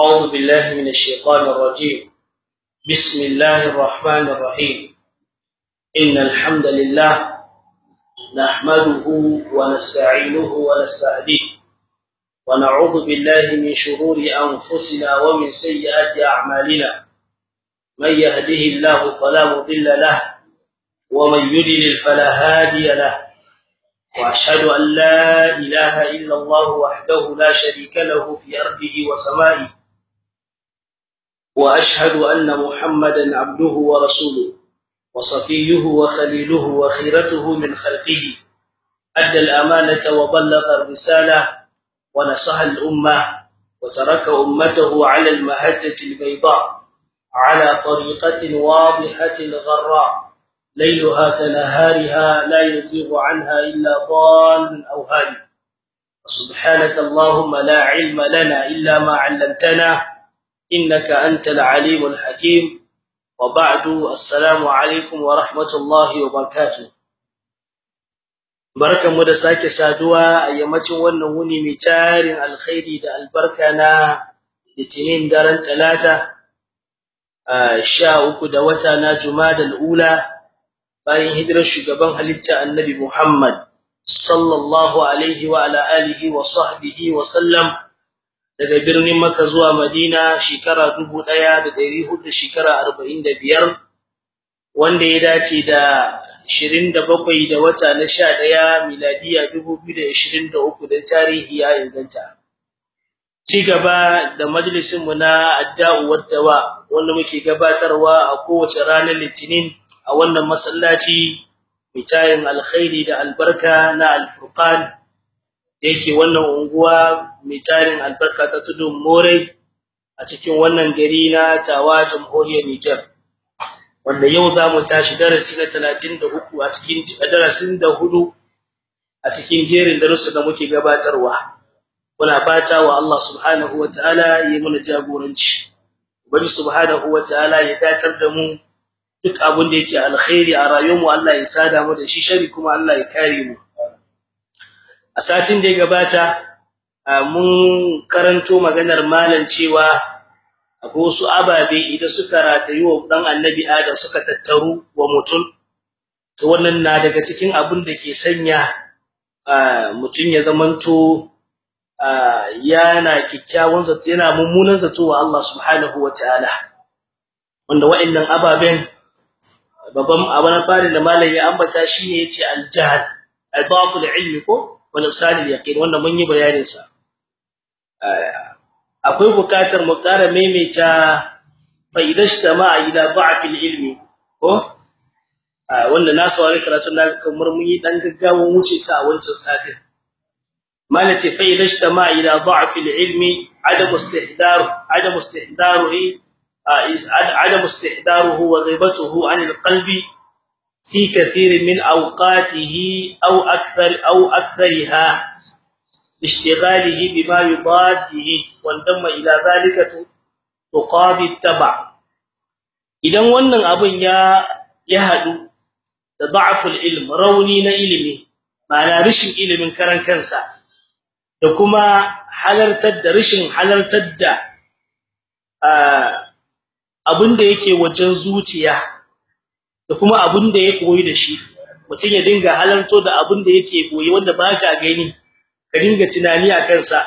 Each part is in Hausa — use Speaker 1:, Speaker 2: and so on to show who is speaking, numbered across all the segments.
Speaker 1: أعوذ بالله من الشيطان الرجيم. بسم الله الرحمن الرحيم. إن الحمد لله نحمده ونستعينه ونستهديه. ونعوذ بالله من شرور أنفسنا ومن سيئات أعمالنا. من يهده الله فلا مضل له ومن يضلل فلا هادي له. وأشهد أن لا إله إلا الله وحده لا شريك له في أرضه وسمائه. وأشهد أن محمدا عبده ورسوله وصفيه وخليله وخيرته من خلقه. أدى الأمانة وبلغ الرسالة ونصح الأمة وترك أمته على المهجة البيضاء على طريقة واضحة غراء ليلها كنهارها لا يزيغ عنها إلا ضال أو هالك. سبحانك اللهم لا علم لنا إلا ما علمتنا إنك أنت العليم الحكيم وبعد السلام عليكم ورحمة الله وبركاته barkan mu da sake saduwa a yammacin wannan wuni mai tarin alkhairi da albarka na litinin daren talata sha uku da wata na jumadal ula bayan hijirar shugaban halitta annabi Muhammad sallallahu alaihi wa ala alihi wa sahbihi wa sallam Daga birnin Makka zuwa Madina shekara 1400 shekara 45 wanda ya dace da 27 da wata na 11 miladiya 2023 dan tarihi ya inganta. Ci gaba da majalisin mu na adda'u waddawa wanda muke gabatarwa a kowace ranar litinin a wannan masallaci mitayin alkhairi da albarka na alfurqan. Yake wannan unguwa mitayin albarka ta tudun more a cikin wannan gari na tawa jamhuriyar Niger. Wanda yau za mu tashi darasi na 33 a cikin darasin da huɗu a cikin jerin darussa da muke gabatarwa. Muna fata wa Allah subhanahu wataala ya mana jagoranci. Ubangi subhanahu wataala ya datar da mu duk abin da yake alkhairi a rayuwarmu Allah ya sada mu da shi shari kuma Allah ya kare mu. A satin da ya gabata mun karanto maganar malam cewa akwai wasu ababe idan suka ratayi wa dan annabi Adam suka tattaru wa mutum to wannan na daga cikin abin da ke sanya mutum ya zamanto yana kikkiawan zato yana mummunan zato wa Allah subhanahu wataala wanda wa'annan ababen babban abu na fari da malai ya ambata shine ya ce al-jahl idafu al-ilm ko? Wal ifsad al-yaqin wannan mun yi bayanin sa akwai bukatar mu tsara maimaita fa idashtama ila da'f al-ilm ko wanda na saurari karatu na kamar mun yi dan gaggawan wuce sa a wancan satin malace fa idashtama ila da'f al-ilm adam istihdar adam istihdaruhi عدم استحضاره وغيبته عن القلب في كثير من اوقاته او اكثر او اكثرها اشتغاله بما يضاده وانضم الى ذلك تقاضي التبع idan wannan abun ya ya hadu da da'ful ilm rauni na ilimi ma'ana rishin ilimin karan kansa da kuma halartar da rishin halartar da abinda yake wajen zuciya Da kuma abin da ya koyi da shi. Mutum ya dinga halarto da abin da yake ɓoye wanda baka gani ka dinga tunani a kansa.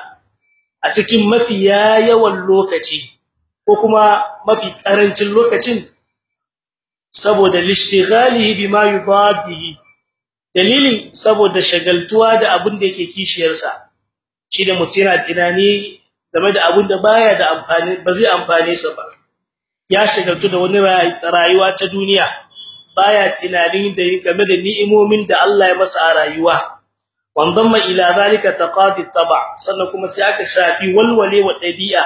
Speaker 1: A cikin mafi yawan lokaci ko kuma mafi ƙarancin lokacin saboda lishtighalihi bima yudadihi dalilin saboda shagaltuwa da abin da yake kishiyarsa shi da mutum yana tunani game da abin da baya da amfani ba zai amfane sa ba. Ya shagaltu da wani rayuwa ta duniya. Baya tunanin da game da ni'imomin da Allah ya masa a rayuwa. Wandamma ila zalika taqadi taba. Sannan kuma sai aka shafi walwale wa dabi'a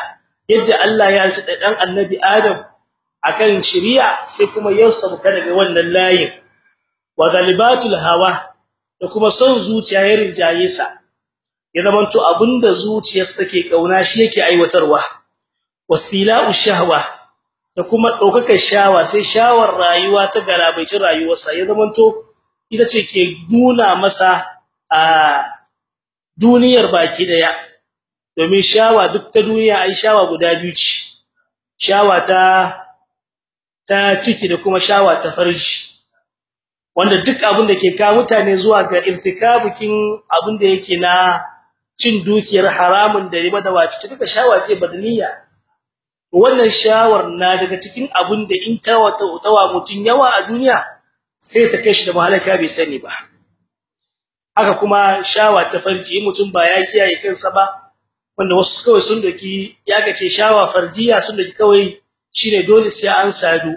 Speaker 1: yadda Allah ya ci dan annabi Adam akan shari'a sai kuma ya sauka daga wannan layin. Wa zalibatul hawa da kuma son zuciya ya rinjaye ya zamanto abin da zuciyarsa take ƙauna shi yake aiwatarwa. Wastila'u shahwa da kuma daukakar shawa sai shawar rayuwa ta garabaicin rayuwarsa. Ya zamanto ita ce ke nuna masa a duniyar baki ɗaya domin shawa duk ta duniya ai shawa guda biyu ce. Shawa ta ta ciki da kuma shawa ta farji. Wanda duk abin da ke kawo mutane zuwa ga irtikabukin abin da yake na cin dukiyar haramun da riba da wace duka shawa ce badaniya. Wannan shawar na daga cikin abin da in ta wata tawa mutun yawa a duniya sai ta kai shi da mahalaka bai sani ba. Haka kuma shawa ta farji mutum ba ya kiyaye kansa ba wanda wasu kawai sun daki ya ga ce shawa farjiya sun daki kawai shine dole sai an sadu.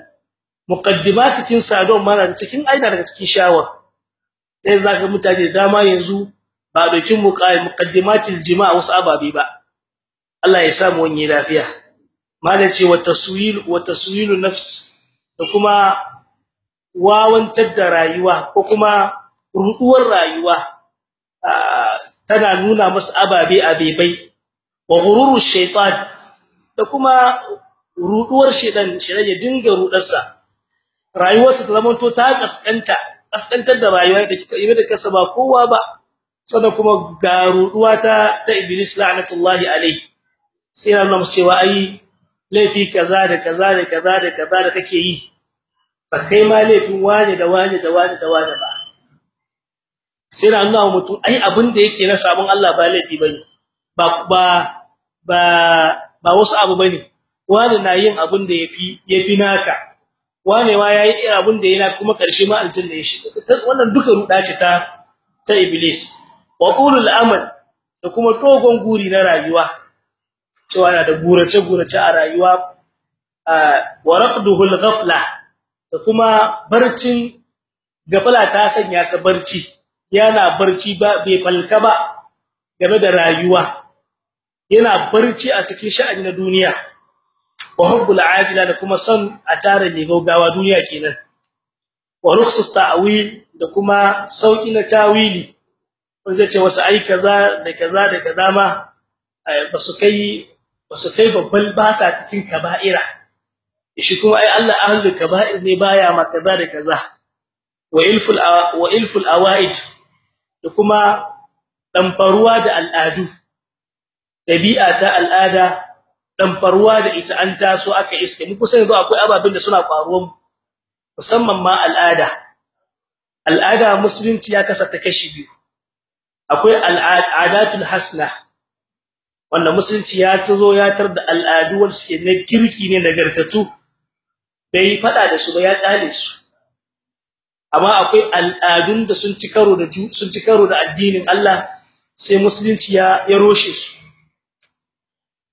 Speaker 1: Muqaddimat cikin sadon mana cikin aina daga cikin shawar. Sai zaka mutane da dama yanzu ba dokin muqaddimatil jima'a wasu ababi ba. Allah ya samu wani lafiya. Malace wa taswil wa taswilu nafs da kuma wawantar da rayuwa ko kuma ruduwar rayuwa tana nuna musu ababe abebai. Wa ghururu shaytan da kuma ruduwar shedan shedan ya dinga rudarsa rayuwarsa ta zamanto ta kaskanta kaskantar da rayuwa da kika yi da kasa ba kowa ba. Sannan kuma ga ruduwa ta ta iblis la'natullahi alayhi sai Allah cewa ai laifi kaza da kaza da kaza da kaza da kake yi ba kai ma laifin wani da wani da wani da wani ba. Sai Allah mutum ai abin da yake na sabon Allah ba laifi ba ne ba ba ba wasu abu ba ne wani na yin abin da yafi yafi naka. Wane ma yayi abin da yana kuma ƙarshe ma aljanna ya shiga. Wannan duka ruda ce ta ta iblis. Wa qulul amal da kuma dogon guri na rayuwa. Cewa yana da gurace gurace a rayuwa wa raqduhu al-ghafla da kuma barcin gafala ta sanya sa barci. Yana barci ba bai falka ba game da rayuwa. Yana barci a cikin sha'ani na duniya. Wa hubbul ajila da kuma son a tare ne gaugawa duniya kenan. Wa rukhsus ta'wil da kuma sauƙi na tawili. Wanda ce wasu ai kaza da kaza da kaza ma ba su kai ba su kai babban basa cikin kaba'ira. Shi kuma ai Allah ahlul kaba'ir ne baya ma kaza da kaza. Wa ilful wa ilful awaid da kuma damfaruwa da al'adu. Dabi'a ta al'ada damfaruwa da ita an taso aka iske. Mu kusa yanzu akwai ababin da suna faruwa musamman ma al'ada. Al'ada musulunci ya kasata kashi biyu. Akwai al'adatul hasna wanda musulunci ya ta zo ya tar da al'adu wanda suke na kirki ne nagartatu bai fada da su ba ya dale su. Amma akwai al'adun da sun ci karo da sun ci karo da addinin Allah sai musulunci ya ya roshe su.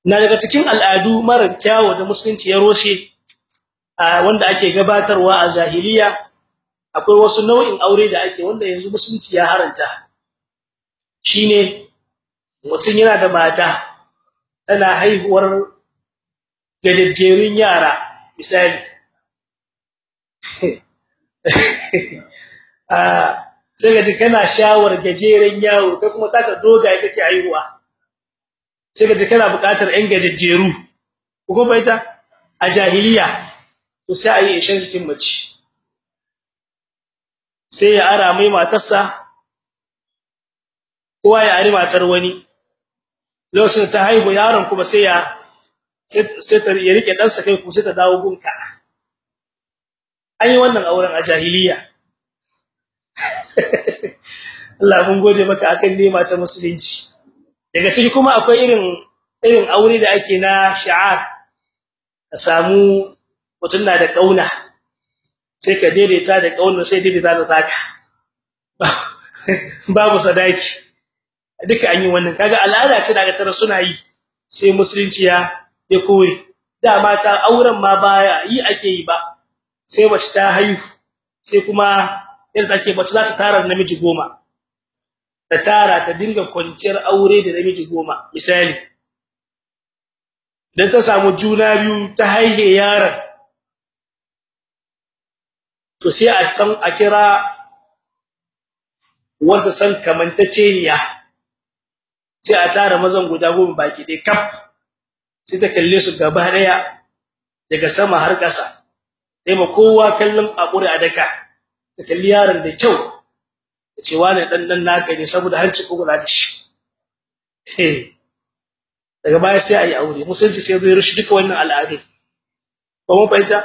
Speaker 1: Na daga cikin al'adu mara kyawu da musulunci ya roshe wanda ake gabatarwa a jahiliya akwai wasu nau'in aure da ake wanda yanzu musulunci ya haranta shine mutum yana da mata tana haihuwar gajejjerun yara misali. Ah sai gaji kana shawar gajeren yawo kai kuma taka dogaye kake haihuwa. Sai gaji kana buƙatar ɗan gajejjeru. Ko baita a jahiliya to sai ayi ishan cikin mace. Sai ya ara mai matarsa kowa ya ari matar wani. Lokacin ta haihu yaron kuma sai ya sai ta ya riƙe dan sa kai kuma sai ta dawo gunka an yi wannan auren a jahiliya. Allah mun gode maka akan nema ta musulunci. Daga ciki kuma akwai irin irin aure da ake na shi'ar. Ka samu mutun na da ƙauna sai ka daidaita da ƙauna sai daidaita da taka. Babu sadaki. Duka an yi wannan. Kaga al'ada ce daga tara suna yi sai musulunci ya ya kore. Da mata auren ma baya yi ake yi ba sai mace ta haihu sai kuma yadda take mace za ta tara namiji goma. Ta tara ta dinga kwanciyar aure da namiji goma misali. Dan ta samu juna biyu ta haihe yaron to sai a san a kira wanda san kamantaceniya sai a tara mazan guda goma baki dai kaf. Sai ta kalle su gaba ɗaya daga sama har ƙasa. Sai ma kowa kallon akuri a daka. Ta kalli yaron da kyau. Ce wani dan dan naka ne saboda hanci kugula da shi? Daga baya sai ayi aure. Musulunci sai zai rushi duka wannan al'adun. Mun fahimta?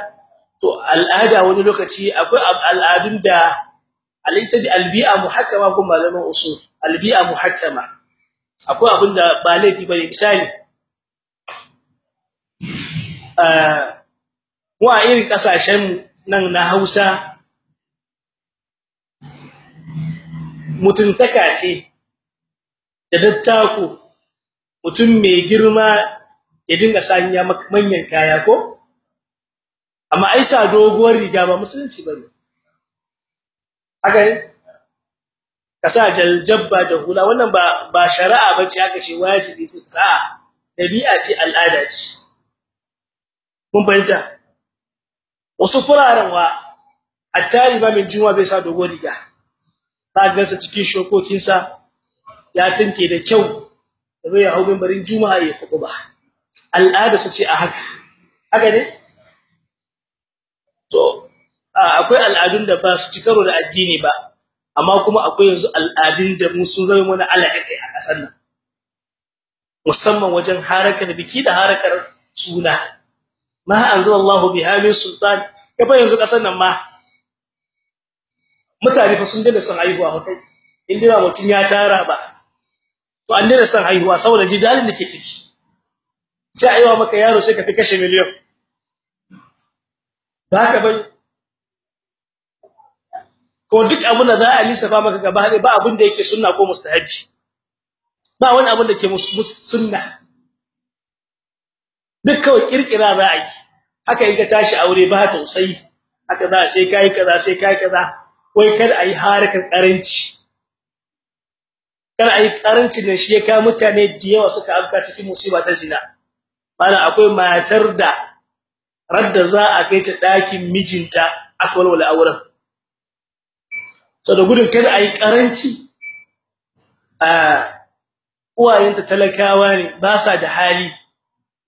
Speaker 1: To al'ada wani lokaci akwai al'adun da alaita bi albi'a muhakkama ko malaman usul. Albi'a muhakkama. Akwai abin da ba laifi ba ne misali eh wa irin ƙasashen nan na Hausa mutuntaka ce da dattako mutum mai girma ya dinga sanya manyan kaya ko? Amma ai sa doguwar riga ba musulunci ba ne. Haka ne? Kasa jaljabba da hula. Wannan ba ba shari'a bace aka ce wajibi sai sa. Dabi'a ce al'ada ce. Mun fahimta? Wasu furaren wa attari ba min juma bai sa doguwar riga. Ta gansa cikin shokokinsa ya tinke da kyau. Zai hau minbarin juma'a ya ba. al'ada su ce a haka. Haka ne? To akwai al'adun da ba su ci karo da addini ba. Amma kuma akwai yanzu al'adun da mu sun mana alaƙa a ƙasar nan. Musamman wajen harakar biki da harakar suna. Ma anzalallahu biha min sultan. Kafa yanzu ƙasar nan ma mutane fa sun dinga son haihuwa hotai inda ba mutun ya tara ba. To an dinga son haihuwa saboda jidalin da ke ciki. Sai aiwa maka yaro sai ka fi kashe miliyon. Ba haka ba ne ko duk abin da za a lissafa maka gaba ba abin da yake sunna ko mustahabi. Ba wani abin da ke sunna. Duk kawai kirkira za a yi. Haka in tashi aure ba tausayi. Haka za sai kai kaza sai kai kaza. Wai kada ayi harakan karanci kada ayi karanci ne shi ya ka mutane da yawa suka afka cikin musiba ta zina. Mana akwai matar da radda za a kai ta ɗakin mijinta akwai wala auren. So da gudun kada ayi karanci a uwayenta talakawa ne ba sa da hali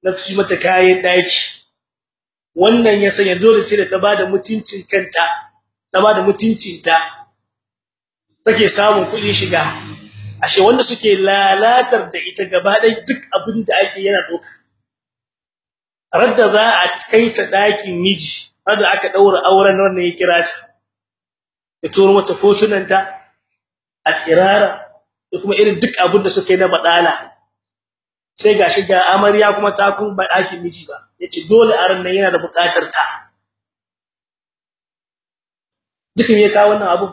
Speaker 1: na su mata kayan daki wannan ya sanya dole sai da ta ba da mutuncin kanta ta ba da mutuncinta take samun kuɗi shiga. Ashe wanda suke lalatar da ita gaba ɗaya duk abin da ake yana doka radda za a kai ta ɗakin miji radda aka daura auren wannan ya kira ta. Ya turo mata fotunanta a tsirara da kuma irin duk abin da suke na badala sai gashi ga amarya kuma ta kun ba ɗakin miji ba. Yace dole aran nan yana da buƙatar ta. Dukin ya kawo wannan abu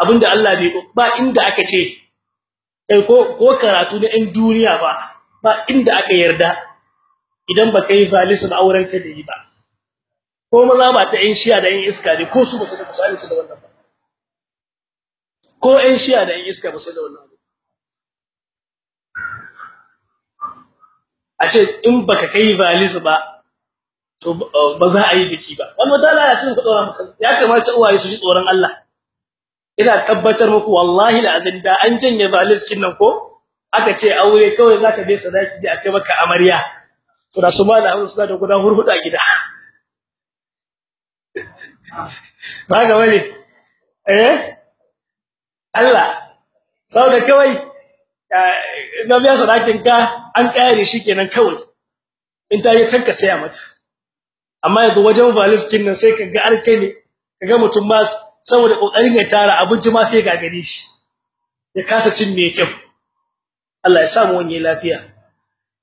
Speaker 1: abin da Allah bai ba inda aka ce kai ko ko karatu na ɗan duniya ba ba inda aka yarda idan baka yi valisa ba auren ka da yi ba. Ko maza ba ta yin shiya da yin iska ne ko su ba su da misali su da wannan ba. Ko ƴan shiya da yin iska ba su da wannan a ce in baka kai valisa ba to ba za a yi biki ba. Wannan dala ya cin ku dora maka ya kamata uwaye su ji tsoron Allah. Ina tabbatar muku wallahi la azin da an janye valiskin nan ko aka ce aure kawai zaka bai sadaki da aka maka amarya. To da su ma da suna da guda hurhuda gida. Ba ga wani eh? Allah. Saboda kawai ga biya sadakin ka an kare shi kenan kawai. In ta yi tanka saya mata. Amma yanzu wajen valiskin nan sai kaga arkai ne kaga mutum ma saboda ƙoƙarin ya tara abinci ma sai ga gare shi. Ya kasa cin me kyau. Allah ya samu wani lafiya.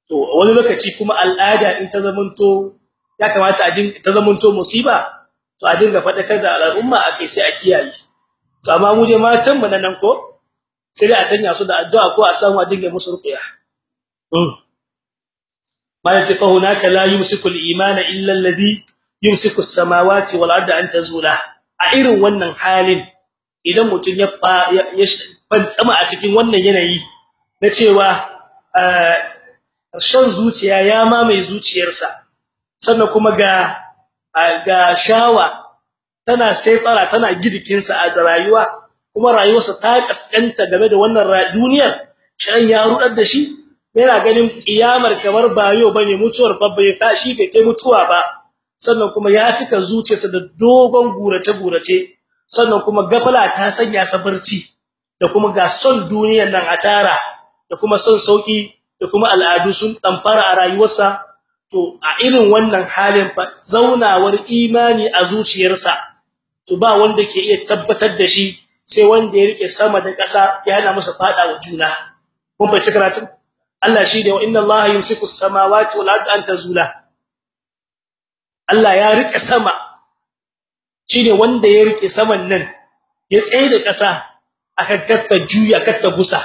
Speaker 1: To wani lokaci kuma al'ada in ta zamanto ya kamata a din ta zamanto musiba to a dinga fadakar da al'umma akai sai a kiyaye. To amma mu dai matan mu nan ko sai dai a tanya su da addu'a ko a samu a dinga musu ruqya. Mm bayan ce fa hunaka la yumsiku al-imana illa alladhi yumsiku as-samawati wal arda an tazula. A irin wannan halin idan mutun ya ya fantsama a cikin wannan yanayi na cewa shan zuciya ya mamaye zuciyarsa sannan kuma ga ga shawa tana sai tsara tana gidikinsa a rayuwa kuma rayuwarsa ta kaskanta game da wannan duniyar. Shan ya rudar da shi yana ganin kiyamar kamar bayo ba ne mutuwar babba ya tashi bai kai mutuwa ba. Sannan kuma ya cika zuciyarsa da dogon gurace gurace sannan kuma gafala ta sanya sa barci da kuma ga son duniyar nan a tara da kuma son sauƙi da kuma al'adu sun damfara a rayuwarsa. To a irin wannan halin fa zaunawar imani a zuciyarsa to ba wanda ke iya tabbatar da shi sai wanda ya riƙe sama da ƙasa ya hana masa fada wa juna. Kun fa karatun? Allah shi da inna Allah yumsiku as-samawati wal ardi an tazula. Allah ya riƙe sama. Shine wanda ya riƙe saman nan ya tsaye da ƙasa aka kakka juya kakka gusa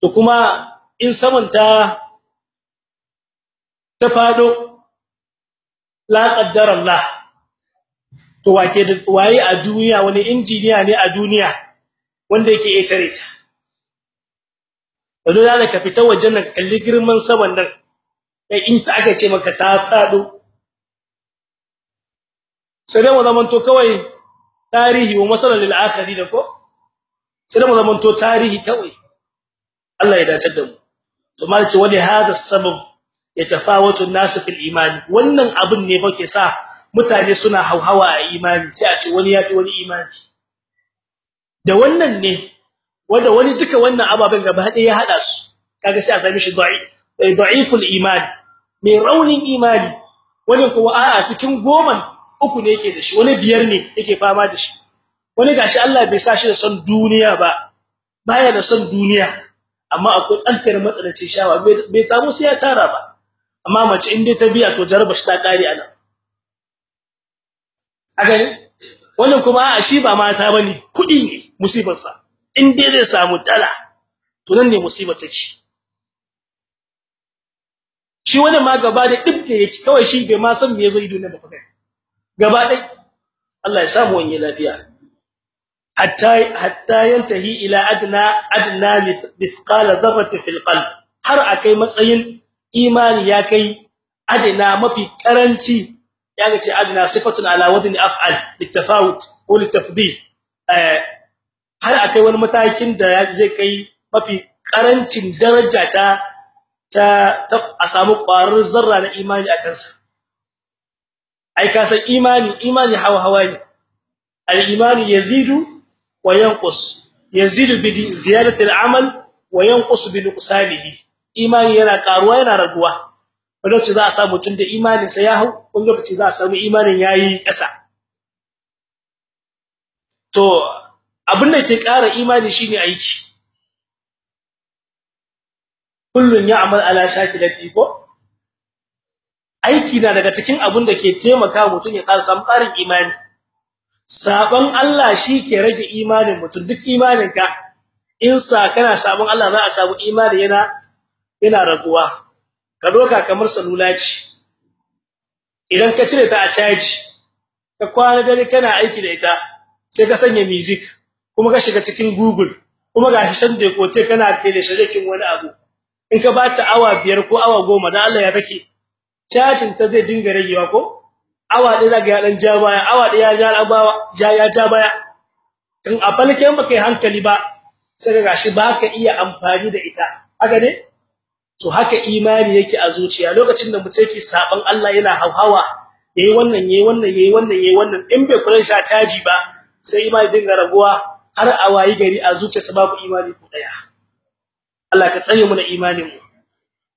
Speaker 1: to kuma in saman ta ta fado la qaddara Allah. To wake da waye a duniya wani injiniya ne a duniya wanda yake etare ta? Wato da ka fita wajen nan kalli girman saman nan kai in ta aka ce maka ta fado sai da zaman to kawai tarihi wa masalan lil akhiri da ko? Sai da zaman to tarihi kawai. Allah ya dace da mu. To malci wani hada sabab yatafawatu an-nas fil iman wannan abun ne fa sa mutane suna hauhawa a imani sai a ce wani yafi wani imani. Da wannan ne wanda wani duka wannan ababen gaba ɗaya ya hada su kaga sai a sami shi da'iful iman mai raunin imani. Wani kuma a'a cikin goman uku ne yake da shi wani biyar ne yake fama da shi. Wani gashi Allah bai sa shi da son duniya ba baya da son duniya amma akwai alkar matsalacin shawa bai ta musu ya tara ba. Amma mace in dai ta biya to jarba shi ta kare ana aga ne wannan kuma a shi ba mata ba ne kuɗi ne musibar sa in dai zai samu dala to nan ne musibar take. Shi wannan ma gaba da da yake kawai shi bai ma san me ya zo ido ne ba kai gaba dai Allah ya samu wani lafiya. Hatta hatta yantahi ila adna adna mithqala dharratin fil qalb. Har akai matsayin imani ya kai adna mafi karanci yaga ce adna sifatun ala wadni af'al bitafawut ko litafdil har akai wani matakin da zai kai mafi ƙarancin daraja ta ta a samu ƙwarar zarra na imani akan sa ai ka san imani imani hawa hawa ne. Al-imani yazidu wa yanqus. Yazidu bi ziyadati al-amal wa yanqus bi nuqsanihi. Imani yana karuwa yana raguwa. Wani lokaci za a samu mutun da imanin sa ya hau wani lokaci za a samu imanin yayi ƙasa. To abin da ke ƙara imani shine aiki. Kullun ya'mal ala shakilati ko? Aiki na daga cikin abun da ke taimaka mutun ya ƙara samu ƙarin imani. Sabon Allah shi ke rage imanin mutun duk imaninka in sa kana sabon Allah za a samu imani yana yana raguwa. Ka doka kamar salula ce. Idan ka cire ta a caji ka kwana dare kana aiki da ita sai ka sanya music kuma ka shiga cikin google kuma ga shan da kote kana tele shirikin wani abu. In ka bata awa biyar ko awa goma dan Allah ya kake cajin ta zai dinga ragewa ko? Awa ɗaya zaka ya dan ja baya awa ɗaya ya ja abawa ja ya ja baya. In a falken baka yi hankali ba sai ga gashi baka iya amfani da ita. Haka ne? To haka imani yake a zuciya. Lokacin da mutum yake saban Allah yana hauhawa yayi wannan yayi wannan yayi wannan yayi wannan in bai kula sha caji ba sai imani dinga raguwa har a wayi gari a zuciyarsa babu imani ko ɗaya Allah ka tsare mu da imanin mu.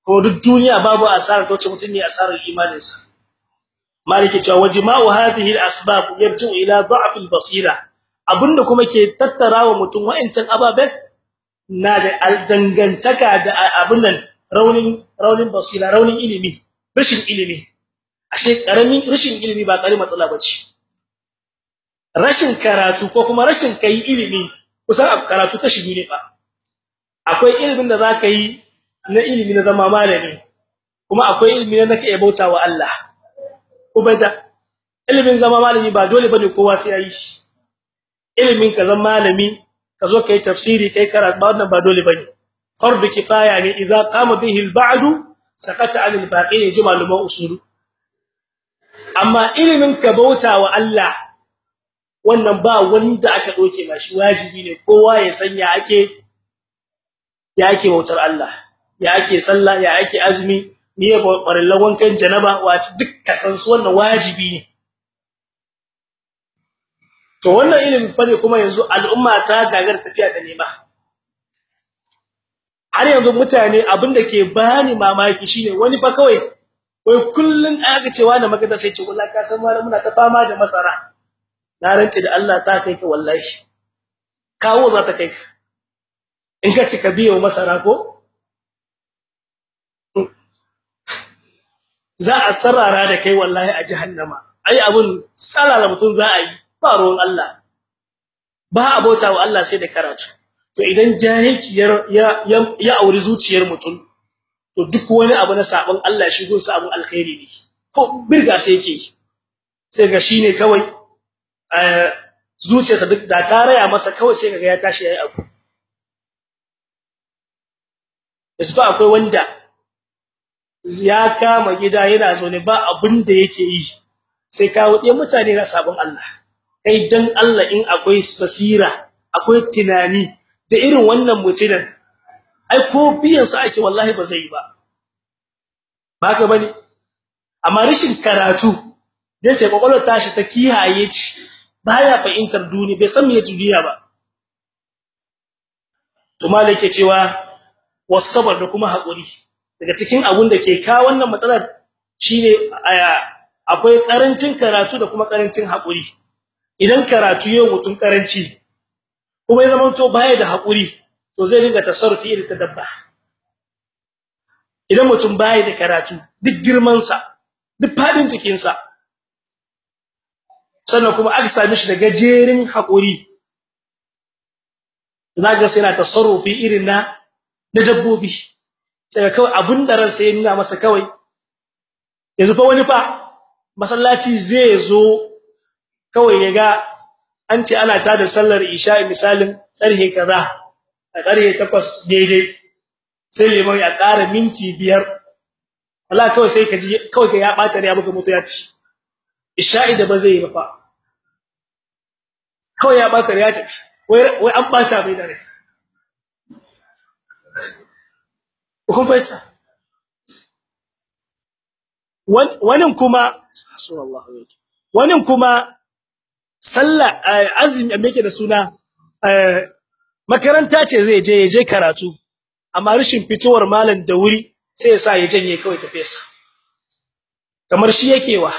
Speaker 1: Ko duk duniya babu asara to mutum ne asarar imanin sa maliki cewa wajma'u hadhihi al-asbab yarji'u ila da'f al-basira abin da kuma ke tattarawa mutum wa'ancan ababen na da dangantaka da abin nan raunin raunin basira raunin ilimi rashin ilimi. Ashe ƙaramin rashin ilimi ba kare matsala bace rashin karatu ko kuma rashin kai ilimi kusan karatu kashi biyu ne ba. Akwai ilimin da zaka yi na ilimi na zama malami kuma akwai ilimi na nake bautawa Allah. Ubada ilimin zama malami ba dole ba ne kowa sai yayi shi. Ilimin ka zama malami ka zo kai tafsiri kai karatu ba wannan ba dole ba ne fardu kifaya ne idza qama bihi al-ba'd sakata 'an al-baqi jumal ma usul amma ilimin ka bautawa Allah wannan ba wanda aka doke ba wajibi ne kowa ya sanya ake ya ake bautar Allah ya ake sallah ya ake azumi niye barillan wankan janaba wato duk kasan su wannan wajibi ne to wannan ilimin fa ne kuma yanzu al'umma ta gagar tafiya da nema har yanzu mutane abin da ke bani mamaki shine wani fa kawai wai kullun aka cewa da magana sai ce wallahi ka san malamin muna ta fama da masara. Na rance da Allah ta kai ka wallahi. Kawo za ta kai ka. In ka ci ka biyo masara ko? Za a sarara da kai wallahi a jahannama. Ai abun salala mutun za a yi ba ruwan Allah. Ba abota wa Allah sai da karatu. To idan jahilci ya auri zuciyar mutum to duk wani abu na sabon Allah shi gun sabon alkhairi ne. Ko birga sai yake sai ga shine kawai eh zuciyarsa duk da ta raya masa kawai sai kaga ya tashi yayi abu. Yasu akwai wanda ya kama gida yana zaune ba abin da yake yi sai kawo ɗaya mutane na sabon Allah. Kai dan Allah in akwai basira akwai tunani da irin wannan mutumin ai ko biyan sa ake wallahi ba zai ba. Baka ba ne amma rashin karatu yake kokolwar tashi ta kiyaye ci baya fahimtar duniya bai san me duniya ba. To malike cewa wasabar da kuma haƙuri daga cikin abun da ke ka wannan matsalar shine akwai ƙarancin karatu da kuma ƙarancin haƙuri idan karatu yau mutun karanci kuma ya zama to baya da haƙuri to zai dinga tasarrufi irin tadabba idan mutum baya da karatu duk girman sa duk faɗin jikin sa sannan kuma aka same shi da gajerin haƙuri zaga sai na tasarrufi irin na da dabbobi. Sai kawai abun da ran sai nuna masa kawai yanzu fa wani fa masallaci zai zo kawai yaga an ce ana tada sallar isha misalin karhe kaza a karhe 8 daidai. Sai liman ya ƙara minti biyar. Wallahi kawai sai kaji kawai ya bata ne abuka mutu ya ci isha'i da ba zai ba fa. Kawai ya bata ya tafi. Wai an bata mai dare kun fahimta? Wannan kuma sallallahu wannan kuma sallah azumi me yake da suna makaranta ce zai je ya je karatu. Amma rashin fitowar malam da wuri sai ya sa ya janye kawai tafesa kamar shi yake wa.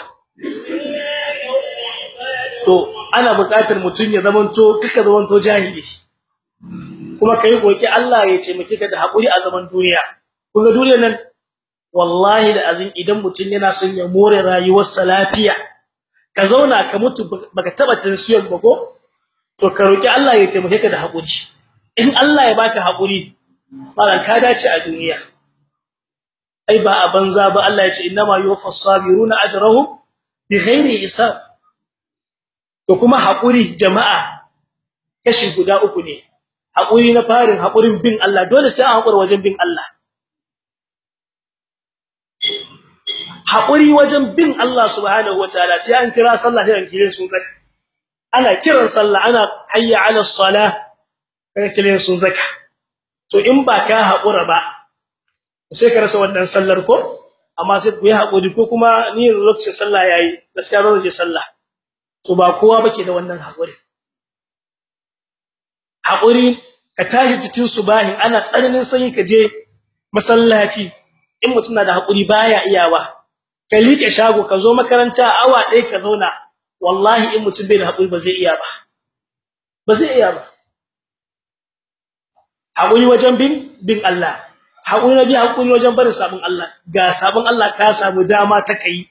Speaker 1: To ana buƙatar mutun ya zamanto kika zamanto jahili. Kuma kai goki Allah ya ce ka da haƙuri a zaman duniya. Kun ga duniyar nan? Wallahi da azin idan mutun yana son ya more rayuwar sa lafiya ka zauna ka mutu baka taba tansiyar ba ko? To ka roki Allah ya taimake ka da haƙuri in Allah ya baka haƙuri malan ka dace a duniya. Ai ba a banza ba Allah ya ce innama yuwaffas sabiruna ajrahum bighairi hisab. To kuma haƙuri jama'a kashi guda uku ne. Hakuri na farin hakurin bin Allah. Dole sai an hakura wajen bin Allah. Haƙuri wajen bin Allah subhanahu wataala sai an kira sallah sai an kire sun zaka ana kiran sallah ana hayya ala salah kai kire sun zaka to in ba ka hakura ba sai ka rasa wannan sallar ko? Amma sai ku yi haƙuri ko kuma ni lokacin sallah yayi gaskiya ba zan sallah. To ba kowa bake da wannan haƙuri haƙuri ka tashi cikin subahin ana tsananin sanyi ka je masallaci. In mutum na da haƙuri baya iyawa. Ka like shago ka zo makaranta awa ɗaya ka zauna. Wallahi in mutum bai da haƙuri ba zai iya ba. Ba zai iya ba. Hakuri wajen bin bin Allah. Hakuri na bi haƙuri wajen barin sabon Allah. Ga sabon Allah ka samu dama ta kai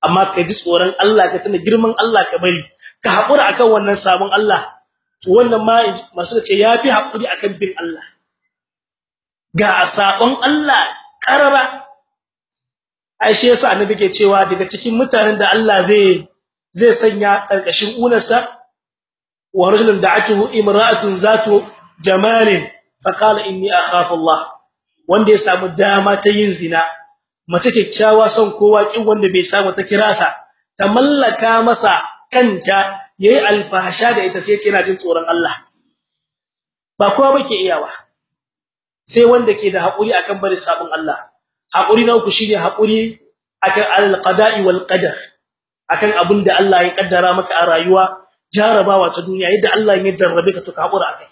Speaker 1: amma ka ji tsoron Allah ka tuna girman Allah ka bari. Ka hakura akan wannan sabon Allah. To wannan ma masu ce yafi haƙuri akan bin Allah. Ga sabon Allah karaba Aisha yasa annabi ke cewa daga cikin mutanen da Allah zai zai sanya ƙarƙashin unarsa wa rajulun da'atuhu imra'atun zatu jamalin faqala inni akhafu Allah. Wanda ya samu dama ta yin zina mace kikkiawa son kowa kin wanda bai samu ta kirasa ta mallaka masa kanta yayi alfahasha da ita sai ce yana jin tsoron Allah. Ba kowa bake iyawa sai wanda ke da haƙuri akan bari sabon Allah. Haƙuri na uku shine haƙuri akan alqada'i wal akan abin da Allah ya kaddara maka a rayuwa jarabawa ta duniya yadda Allah ya jarrabe ka to ka hakura akai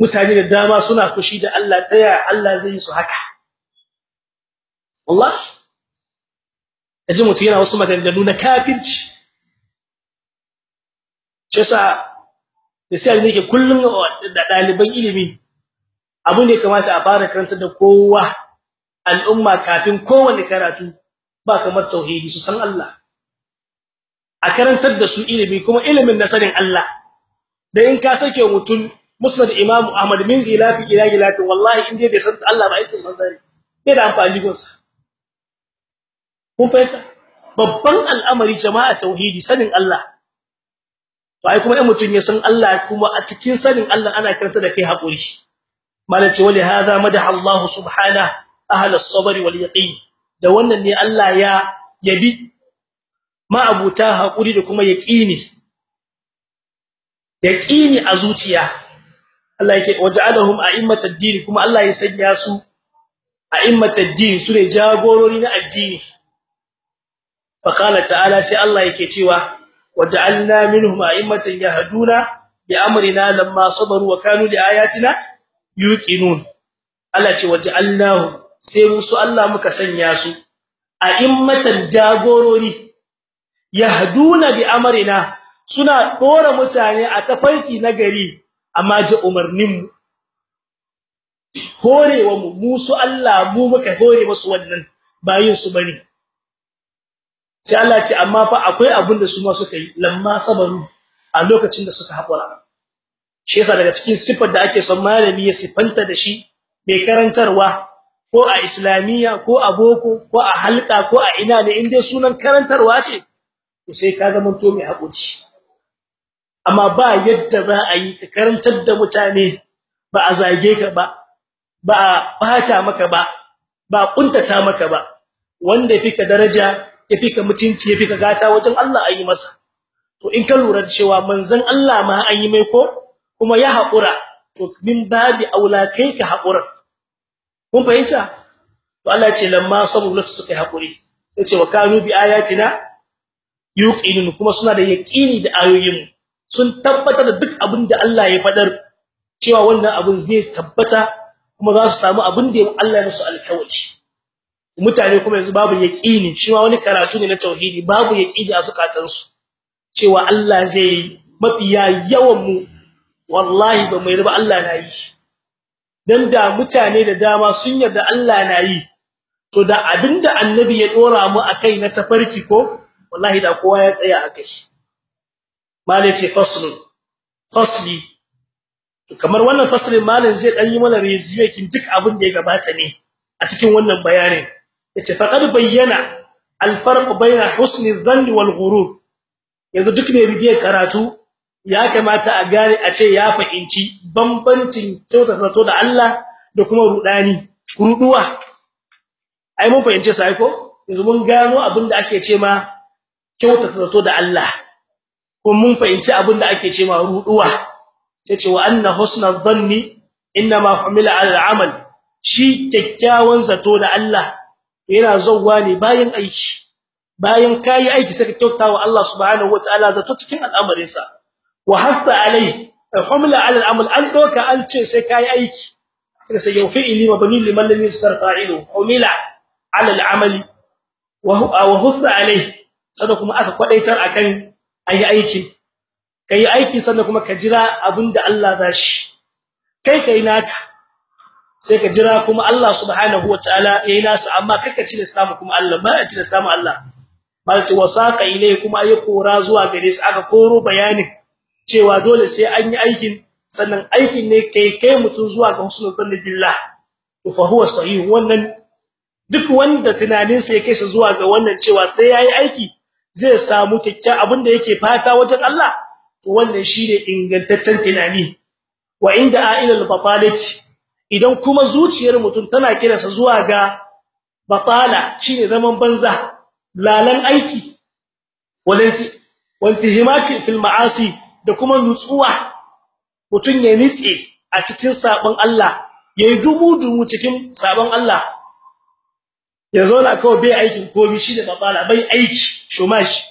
Speaker 1: mutane da dama suna fushi da Allah taya Allah zai yi su haka? Wallahi kaje mutu yana wasu maganganu na kafirci. Shi yasa da sai ne ke kullun da daliban ilimi abu ne kamata a fara karanta da kowa al'umma kafin kowanne karatu ba kamar tauhidi su san Allah. A karantar da su ilimi kuma ilimin na sanin Allah. Da in ka sake mutun musnad imam ahmad min gilafi ila gilafi wallahi in dai bai san Allah ba aikin manzari bai da amfani gonsa kun fahimta? Babban al'amari jama'a tauhidi sanin Allah. To ai kuma in mutun ya san Allah kuma a cikin sanin Allah ana karanta da kai haƙuri malaci wali hada madaha Allah subhanahu ahla as-sabr wal yaqin. Da wannan ne Allah ya yabi ma'abuta haƙuri da kuma yaqini yaqini a zuciya. Allah yake waja'alahum a'immatad din kuma Allah ya sanya su a'immatad din su ne jagorori na addini. Fa qala ta'ala sai Allah yake cewa waja'alna minhum a'immatan yahduna bi amrina lamma sabaru wa kanu li ayatina yuqinun. Allah ce waja'alnahum sai musu Allah muka sanya su. A'immatan jagorori yahduna bi amrina suna dora mutane a tafarki na gari amma ji umarnin mu. Horewa mu musu Allah mu muka hore musu wannan bayin su ba ne. Sai Allah ce amma fa akwai abin da su ma suka yi lamma sabaru a lokacin da suka hakura shi yasa daga cikin sifar da ake son malami ya sifanta da shi mai karantarwa ko a islamiyya ko a boko ko a halka ko a ina ne inda sunan karantarwa ce to sai ka zama to mai haƙuri amma ba yadda za a yi ka karantar da mutane ba a zage ka ba ba a bata maka ba ba kuntata maka ba. Wanda fika daraja yafika mutunci yafika gata wajen Allah ayi masa. To in ka lura da cewa manzon Allah ma an yi mai ko? Kuma ya hakura to min babi aula kai ka hakura kun fahimta? To Allah ya ce lamma sabu suka haƙuri ya ce wa kanu bi ayatina yuqinun. Kuma suna da yaqini da ayoyin sun tabbatar da duk abin da Allah ya fadar cewa wannan abin zai tabbata kuma za su samu abin da Allah ya musu alkawari. Mutane kuma yanzu babu yaqini shi ma wani karatu ne na tauhidi babu yaqini a zukatansu. Cewa Allah zai mafiya yawan mu wallahi ba mai riba Allah na yi. Dan da mutane da dama sun yarda Allah na yi. To da abin da annabi ya dora mu akai na tafarki ko wallahi da kowa ya tsaya akai malai ce faslun fasli. Kamar wannan faslin malin zai dan yi mana resume kin duk abin da ya gabata ne a cikin wannan bayanin. Yace faqad bayyana al-farq bayna husni adh-dhanni wal ghurur yanzu duk mai bibiyar karatu ya kamata a gane a ce ya fahimci bambancin kyauta zato da Allah da kuma rudani ruduwa ai mun fahimce sai ko? Yanzu mun gano abin da ake ce ma kyauta zato da Allah kuma mun fahimci abin da ake ce ma ruduwa sai ce wa anna husna dhanni inma humila ala al-amal. Shi kyakkyawan zato da Allah yana zawwa ne bayan aiki. Bayan kai aiki sai ka kyauta wa Allah subhanahu wataala zato cikin al'amarinsa. Wa hatta alai humila ala al-amal an doka an ce sai kai aiki sai sai yau fi'ili mabni liman lam yastar fa'ilu humila ala al-amali wa hutta alai sai kuma aka kwadaitar akan ayi aikin kai aiki sannan kuma ka jira abin da Allah zashi kai kai naka sai ka jira kuma Allah subhanahu wataala yayin nasa amma kaka ci Islam kuma Allah ba ci Islam Allah malci wasaqa ilai kuma ya kora zuwa gare su aka koro bayanin cewa dole sai an yi aikin sannan aikin ne kai kai mutun zuwa ga husnul dhanni to fa huwa sahih. Wannan duk wanda tunanin sa ya kai sa zuwa ga wannan cewa sai yayi aiki zai samu kikkiya abin da yake fata wajen Allah. To wannan shine ingantaccen tunani. Wa inda a'ilal batalati. Idan kuma zuciyar mutum tana kiransa zuwa ga batala shine zaman banza lalan aiki. Walanti wantihimaki fil ma'asi da kuma nutsuwa. Mutun ya nitse a cikin sabon Allah yayi dubu-dubu cikin sabon Allah. Ya zauna kawai bai aikin komai shine batala bai aiki shumashi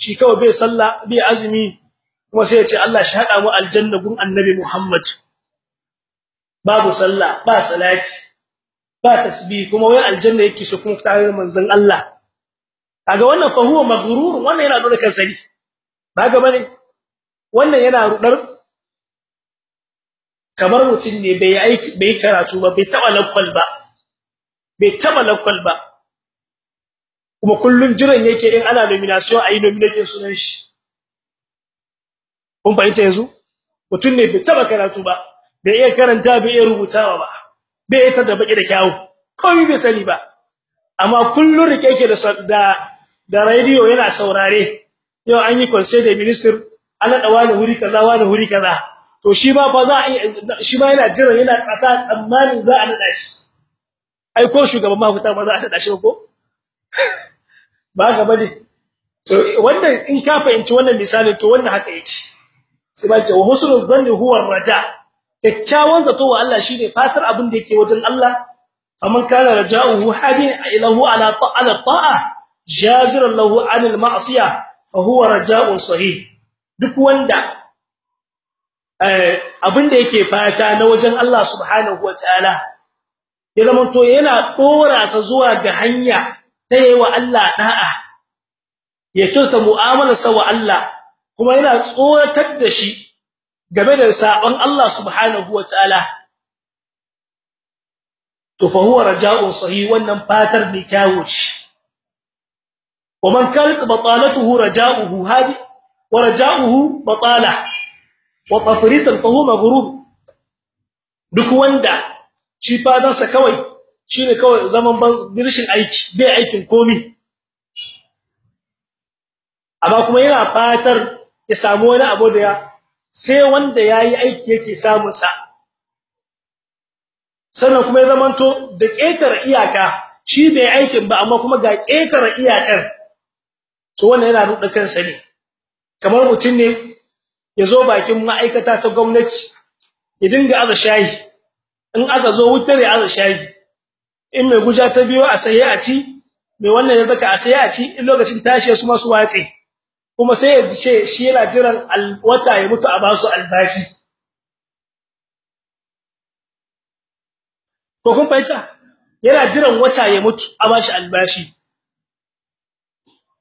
Speaker 1: shi kawai bai sallah bai azumi kuma sai ya ce Allah shi hada mu aljanna gun annabi Muhammad. Babu sallah ba salati ba tasbih kuma wai aljanna yake so kuma tare manzon Allah. Kaga wannan fa huwa maghrur wannan yana dole kansa ne baga ba ne? Wannan yana rudar kamar mutum ne bai aiki bai karatu ba bai taba lakwal ba bai taba lakwal ba. Kuma kullun jiran yake in ana nomination ayi nomination sunan shi. Kun fahimta yanzu? Mutum ne bai taba karatu ba bai iya karanta bai iya rubutawa ba bai iya tada baki da kyawu kawai bai sani ba. Amma kullun riƙe yake da da radio yana saurare. Yau an yi conseil de ministre ana da wani huri kaza wani huri kaza. To shi ba fa za shi ma yana jira yana tsasa tsammanin za a nada shi. Ai ko shugaban mafuta ba za a nada shi ko? Ba ga ba ne to wannan in ka fahimci wannan misali to wannan haka yake. Sai ba ce wa husnul dhanni huwa raja. Kyakkyawan zato wa Allah shine fatar abin da yake wajen Allah. Faman kana raja'uhu hadin ilahu ala ta'ala ta'a jaziran lahu 'anil ma'siyah fa huwa raja'un sahih. duk wanda eh abinda yake fata na wajen Allah subhanahu wataala ya zama to yana dora sa zuwa ga hanya ta yawa Allah da'a ya kyauta mu'amalar sa wa Allah kuma yana tsoratar da shi game da sabon Allah subhanahu wataala to fa huwa raja'un sahih wannan fatar ne kyawu ce ومن كانت بطالته رجاؤه هذه warja'uhu batala wa tafritan fa huwa maghrub. Duk wanda shi fadansa kawai shine kawai zaman birshin aiki bai aikin komi. Amma kuma yana fatar ya samu wani abu da ya sai wanda yayi aiki yake samun sa sannan kuma ya zamanto da ƙetare iyaka shi bai aikin ba amma kuma ga ƙetare iyakar to wannan yana rudda kansa ne. Kamar mutum ne ya zo bakin ma'aikata ta gwamnati ya dinga aza shayi. In aka zo wutar ya aza shayi. In mai guja ta biyo a saye a ci mai wannan ya zaka a saye a ci in lokacin tashi su masu watse. Kuma sai ya ce shi yana jiran wata ya mutu a ba su albashi. Ko kun fahimta? Yana jiran wata ya mutu a bashi albashi.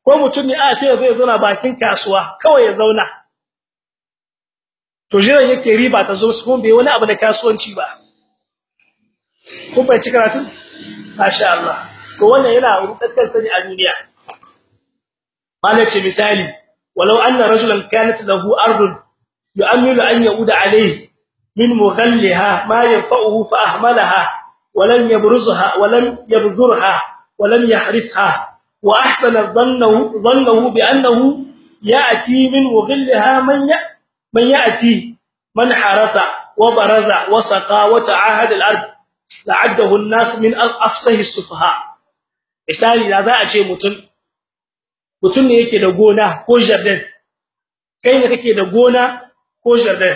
Speaker 1: ko mutum ne a sai ya zo ya zauna bakin kasuwa kawai ya zauna to jiran yake riba ta zo su kuma bai wani abu da kasuwanci ba kun bai cika tun masha Allah to wannan yana rudakkan sani a duniya malace misali walau anna rajulan kanat lahu ardun yu'amilu an yauda alayhi min mughalliha ma yanfa'uhu fa ahmalaha ولم يبرزها ولم يبذرها ولم يحرثها wa ahsana dhannahu dhannahu bi annahu ya'ti min mughillaha man ya man ya'ti man haratha wa baradha wa saqa wa ta'ahada al-ard min afsahi as-sufaha da za a ce mutum mutum ne yake da gona ko jardin. Kai ne kake da gona ko jardin.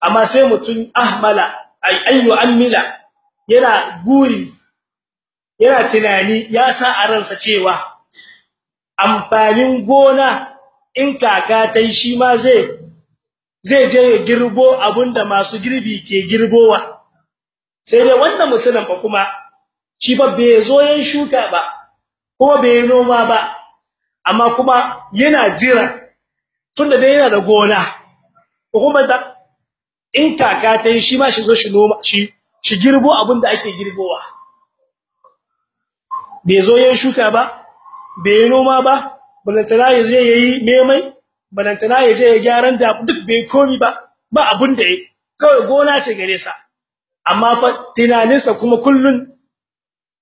Speaker 1: Amma sai mutum ahmala ay an yu'ammila yana guri yana tunani ya sa a ransa cewa amfanin gona in kaka tai shi ma zai zai je ya girbo abin da masu girbi ke girbowa. Sai dai wannan mutumin fa kuma shi ba bai zo yan shuka ba kuma bai noma ba amma kuma yana jira tunda dai yana da gona. Kuma da in kaka tai shi ma shi zo shi noma shi shi girbo abin da ake girbowa. Bai zo yan shuka ba bai noma ba balantana ya je yayi memai balantana ya je ya gyaran da duk bai komi ba ba abun da yake kawai gona ce gare sa. Amma fa tunaninsa kuma kullun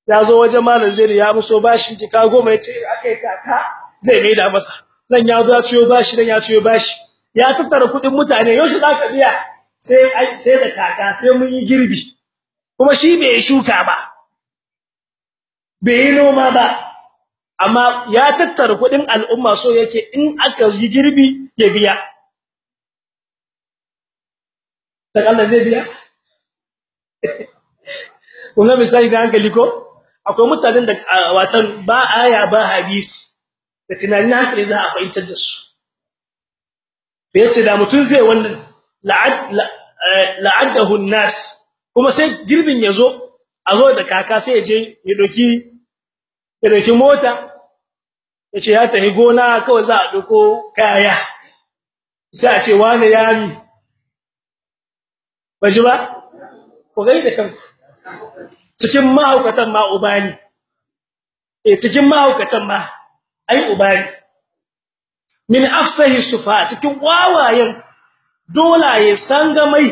Speaker 1: ya zo wajen malam zai ya muso bashi jika goma ya ce akai kaka zai mai da masa. Nan ya zo ya ciyo bashi nan ya ciyo bashi. Ya tattara kuɗin mutane yau shi zaka biya? Sai sai da kaka sai mun yi girbi. Kuma shi bai shuka ba. Bai noma ba. Amma ya tattara kuɗin al'umma so yake in aka yi girbi ya biya. Dan Allah zai biya? Kuma misali da hankali ko? Akwai mutanen da watan ba aya ba hadisi. Da tunanin hankali za a fahimtar da su. Yace da mutun zai wannan la'ad la'adahu an-nas kuma sai girbin ya zo a zo da kaka sai ya ya doki ya doki mota ya ce ya tafi gona kawai za a doko kaya. Sai a ce wani yami baji ba? Ko gai da kanku. Cikin mahaukatan ma ubani eh cikin mahaukatan ma ai ubani min afsahi sufa cikin wawayen dolaye sanga mai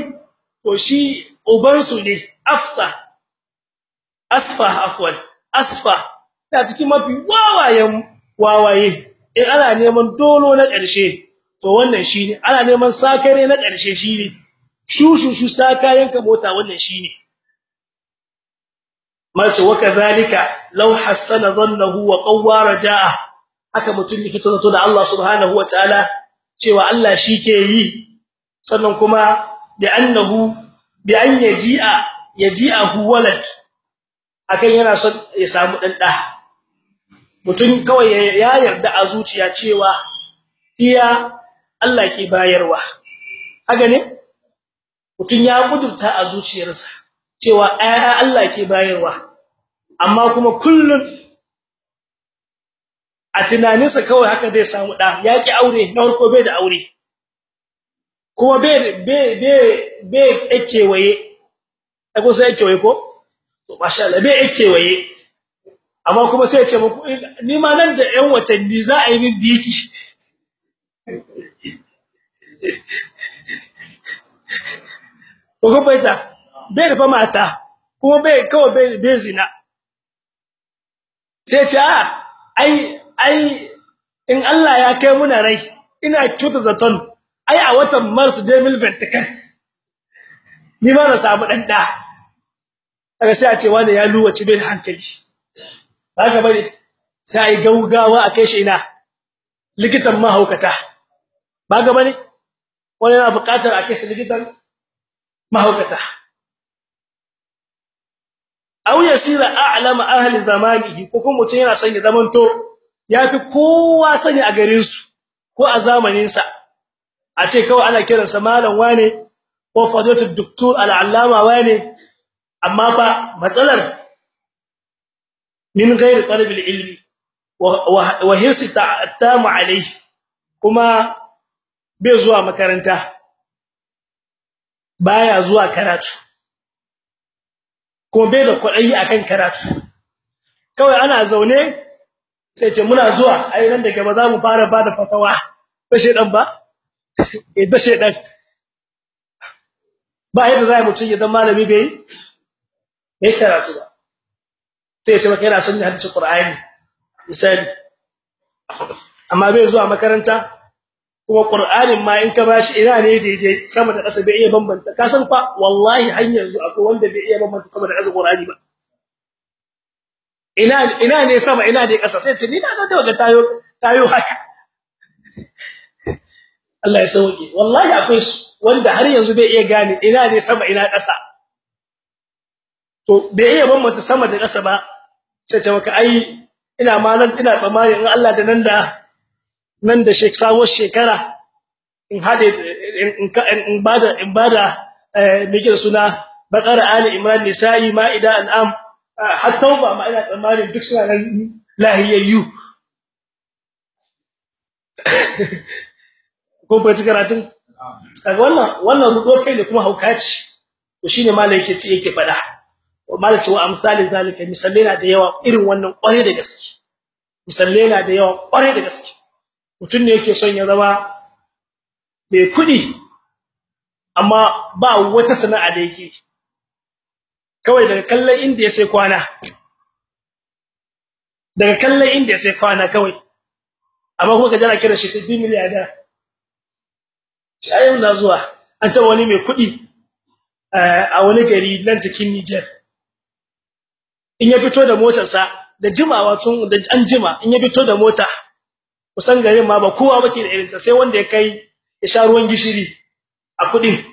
Speaker 1: to shi uban su ne afsa. Asfa afwan asfa. Ta cikin mafi wawayen wawaye. In ana neman dolo na ƙarshe to wannan shine ana neman sakare na ƙarshe shine shushu shu sakayen ka mota wannan shine mace wakadhalika law hasana dhannahu wa qawwara jaa. Haka mutun yake to da Allah subhanahu wataala cewa Allah shike yi. Sannan kuma bi annahu bi an yaji'a yaji'ahu walad. Akan yana son ya samu dan da mutun kawai ya yarda a zuciya cewa iya Allah ke bayarwa. Haka ne? Mutun ya kudurta a zuciyarsa cewa ayya Allah ke bayarwa. Amma kuma kullun a tunaninsa kawai haka zai samu da yaki aure na farko bai da aure. Kuma bai bai bai bai kewaye ko sai kewaye ko? To masha Allah bai kewaye amma kuma sai ya ce muku ni ma nan da ƴan watanni za a yi min biki. Ko baita bai da mata kuma bai kawai bai bai zina. Sai ce ai ai in Allah ya kai muna rai ina kyuta zaton ai a watan Mars 2024 ni ba na samu dan da sai a ce wani ya luwaci bai hankali. Haka ba ne sai ai gaugawa a kai shi ina? Likitan mahaukata. Ba ga ba ne? Wani yana buƙatar a kai shi likitan mahaukata. Aw yasira a'lama ahli zamanihi ko kuma mutun yana son ya zamanto yafi kowa sani a garin su ko a zamanin sa a ce kawai ana kiransa malam wane ko fadilatu doktor al-allama wane amma ba matsalar min ghairi talab al-ilmi wa hirsi ta'attamu alayhi kuma bai zuwa makaranta baya zuwa karatu kuma bai da kwadayi akan karatu kawai ana zaune sai ce muna zuwa ai nan daga ba za mu fara ba da fatawa ta shedan ba eh da shedan ba yadda zai mutun ya zama malami bai bai karatu ba sai ce maka yana son hadisi qur'ani. Misali amma bai zuwa makaranta kuma qur'anin ma in ka bashi ina ne daidai sama da kasa bai iya bambanta. Ka san fa wallahi har yanzu akwai wanda bai iya bambanta sama da kasa qur'ani ba. Ina ina ne sama ina ne kasa sai ce ni na ga daga tayo tayo haka. Allah ya sauke. Wallahi akwai wanda har yanzu bai iya gane ina ne sama ina kasa to bai iya bambanta sama da kasa ba sai ce maka ai ina ma nan ina tsammani in Allah da nan da nan da shek sawo shekara in hade in in ba da in ba da me kira suna baqara ali imran nisa'i maida an'am. Har tauba ma ina tsammanin duk suna nan lahiyayyu. Ko ba karatun? Kaga wannan wannan rudo kai da kuma haukaci to shine malai yake ce yake fada malai ce wa amsalin zalika misalle na da yawa irin wannan kware da gaske. Misalle na da yawa kware da gaske. Mutun ne yake son ya zama mai kuɗi amma ba wata sana'a da yake kawai daga kallon inda ya sai kwana. Daga kallon inda ya sai kwana kawai. Amma kuma ka jira kira shi 2 miliyan da shayin na zuwa. An ta wani mai kuɗi a wani gari nan cikin Niger. In ya fito da motarsa da jimawa tun da an jima in ya fito da mota kusan garin ma ba kowa bake da irin ta sai wanda ya kai ya sha ruwan gishiri a kuɗin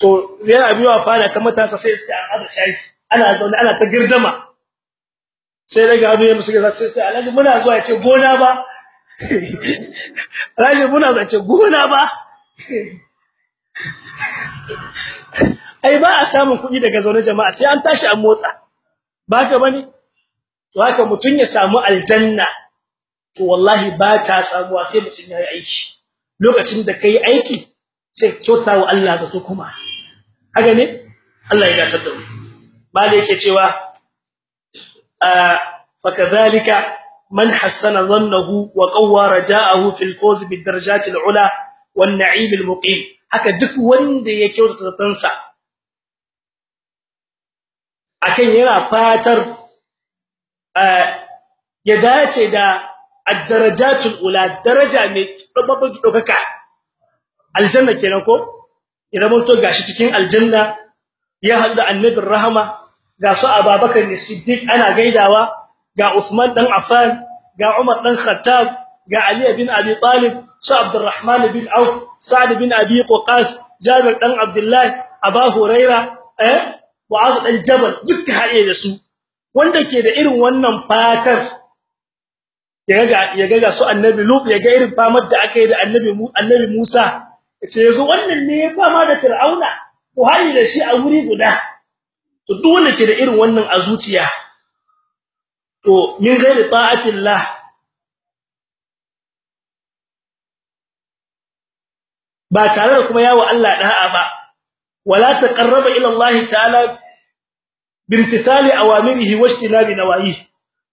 Speaker 1: to zai abi wa fara ta matasa sai suka ada shayi ana zaune ana ta girdama. Sai daga hannu ya musu ga sai sai alhaji muna zuwa ce gona ba. Alhaji muna zuwa ce gona ba. ai ba a samun kuɗi daga zaune jama'a sai an tashi an motsa. Ba ka ba ne to haka mutun ya samu aljanna to wallahi ba ta samuwa sai mutun yayi aiki. Lokacin da kai aiki sai kyauta wa Allah zato kuma. Haka ne? Allah ya dace da mu. Bale yake cewa qawwa raja'ahu fil fawz bid darajat al ula wan na'im al muqim. Haka duk wanda ya kyautata zatansa akan yana fatar ya dace da ad-darajatul ula daraja mai babban dokaka aljanna kenan ko? Idan to gashi cikin aljanna ya hadu da annabin rahama ga su ababakar ne siddiq ana gaidawa ga usman dan affan ga umar dan khattab ga ali bin abi talib su abdurrahman bin auf sa'd bin abi qas jabir dan abdullah aba huraira eh? Mu'az dan jabal duk haɗe da su. Wanda ke da irin wannan fatar yaga yaga su annabi lut yaga irin famar da aka yi da annabi annabi musa. Yace ya zo wannan ne ya fama da fir'auna? Ko hali da shi a wuri guda. To duk wanda ke da irin wannan a zuciya to min ghairi ta'atillah ba tare da kuma yawo Allah da'a ba wala taqarraba ila Allah ta'ala bimtithali awamirihi wajtinabi nawahihi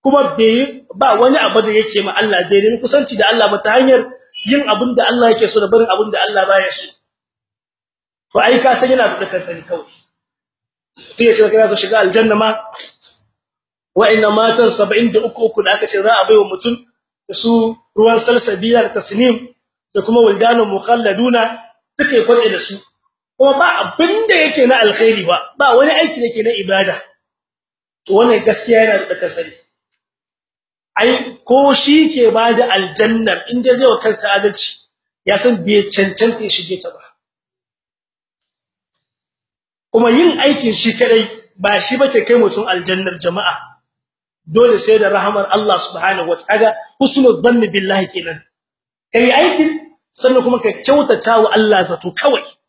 Speaker 1: kuma bai ba wani abu da yake ma Allah bai nemi kusanci da Allah ba ta hanyar yin abin da Allah yake so da barin abin da Allah baya so to ai ka san yana da kansa kawai sai ya ce kana so shiga aljanna ma wa inna matan 73 uku da aka ce za a baiwa mutum da su ruwan salsabiya da tasnim da kuma wildanu mukhalladuna take ƙwace da su kuma ba abin da yake na alkhairi ba ba wani aiki da yake na ibada. To wannan gaskiya yana da kasari ai ko shi ke ba da aljannar inda zai wa kansa adalci ya san bai cancanta shige ta ba. Kuma yin aikin shi kadai ba shi bace kai mutum aljannar jama'a. Dole sai da rahamar Allah subhanahu wataala husnul dhanni billahi kenan. Kai aikin sannan kuma ka kyautata wa Allah zato kawai.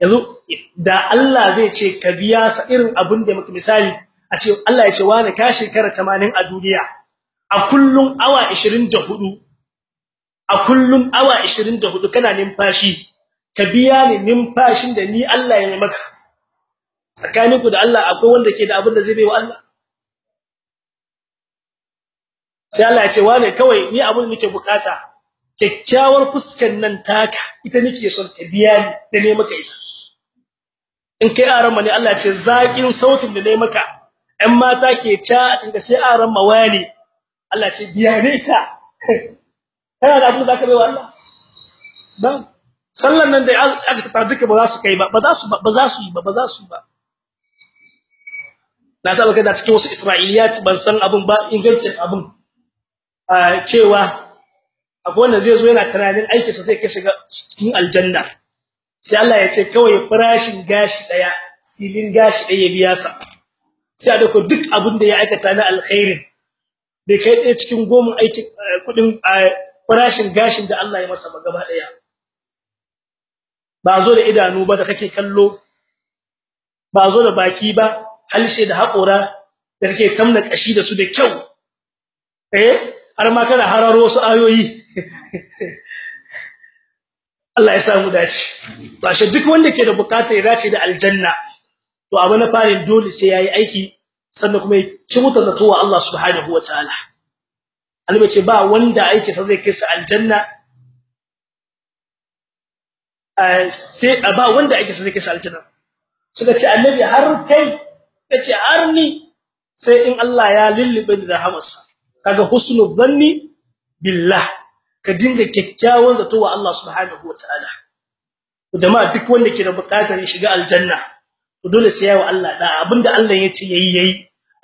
Speaker 1: Yanzu da Allah zai ce ka biya sa irin abin da muke misali a ce Allah ya ce wani ka shekara 80 a duniya a kullun awa 24 a kullun awa 24 kana numfashi ka biya ni numfashin da ni Allah ya maka. Tsakaninku da Allah akwai wanda ke da abin da zai bai wa Allah? Sai Allah ya ce wani kawai ni abin nake buƙata kyakkyawar fuskan nan taka ita nake son ka biya ni da ne maka ita. In kai aran ne Allah ce zakin sautin da ne maka. Ɗan mata ke ta inda sai aran mawali Allah ce biya ne ita kana da abin da zaka bai wa Allah? Ba. Sallan nan da aka ta duka ba za su kai ba ba za su ba za su yi ba ba za su ba. Na taba kana cikin wasu isra'iliyat ban san abun ba ingancin abun. A cewa akwai wanda zai zo yana tunanin aikinsa sai kai shiga cikin aljanna. Sai Allah ya ce kawai farashin gashi ɗaya silin gashi ɗaya biya sa. Sai a ɗauko duk abin da ya aikata na alkhairin. Bai kai ɗaya cikin goma aikin kuɗin farashin gashin da Allah ya masa ba gaba ɗaya ba zo da idanu ba da kake kallo ba zo da baki ba halshe da haƙora da kake tamna kashi da su da kyau. Eh har ma kana hararo wasu ayoyi. Allah ya samu dace. Ba shi duk wanda ke da buƙatar ya dace da aljanna to abu na farin dole sai yayi aiki sannan kuma ya kimuta zato wa Allah subhanahu wataala annabi ce ba wanda aiki sa zai kai sa aljanna sai ba wanda aiki sa zai kai sa aljanna. Suka ce annabi har kai ya ce har ni sai in Allah ya lullube da rahamarsa. Kaga husnul dhanni billah. Ka dinga kyakkyawan zato wa Allah subhanahu wataala jama'a duk wanda ke da buƙatar ya shiga aljanna to dole sai yayi wa Allah da abin da Allah ya ce yayi yayi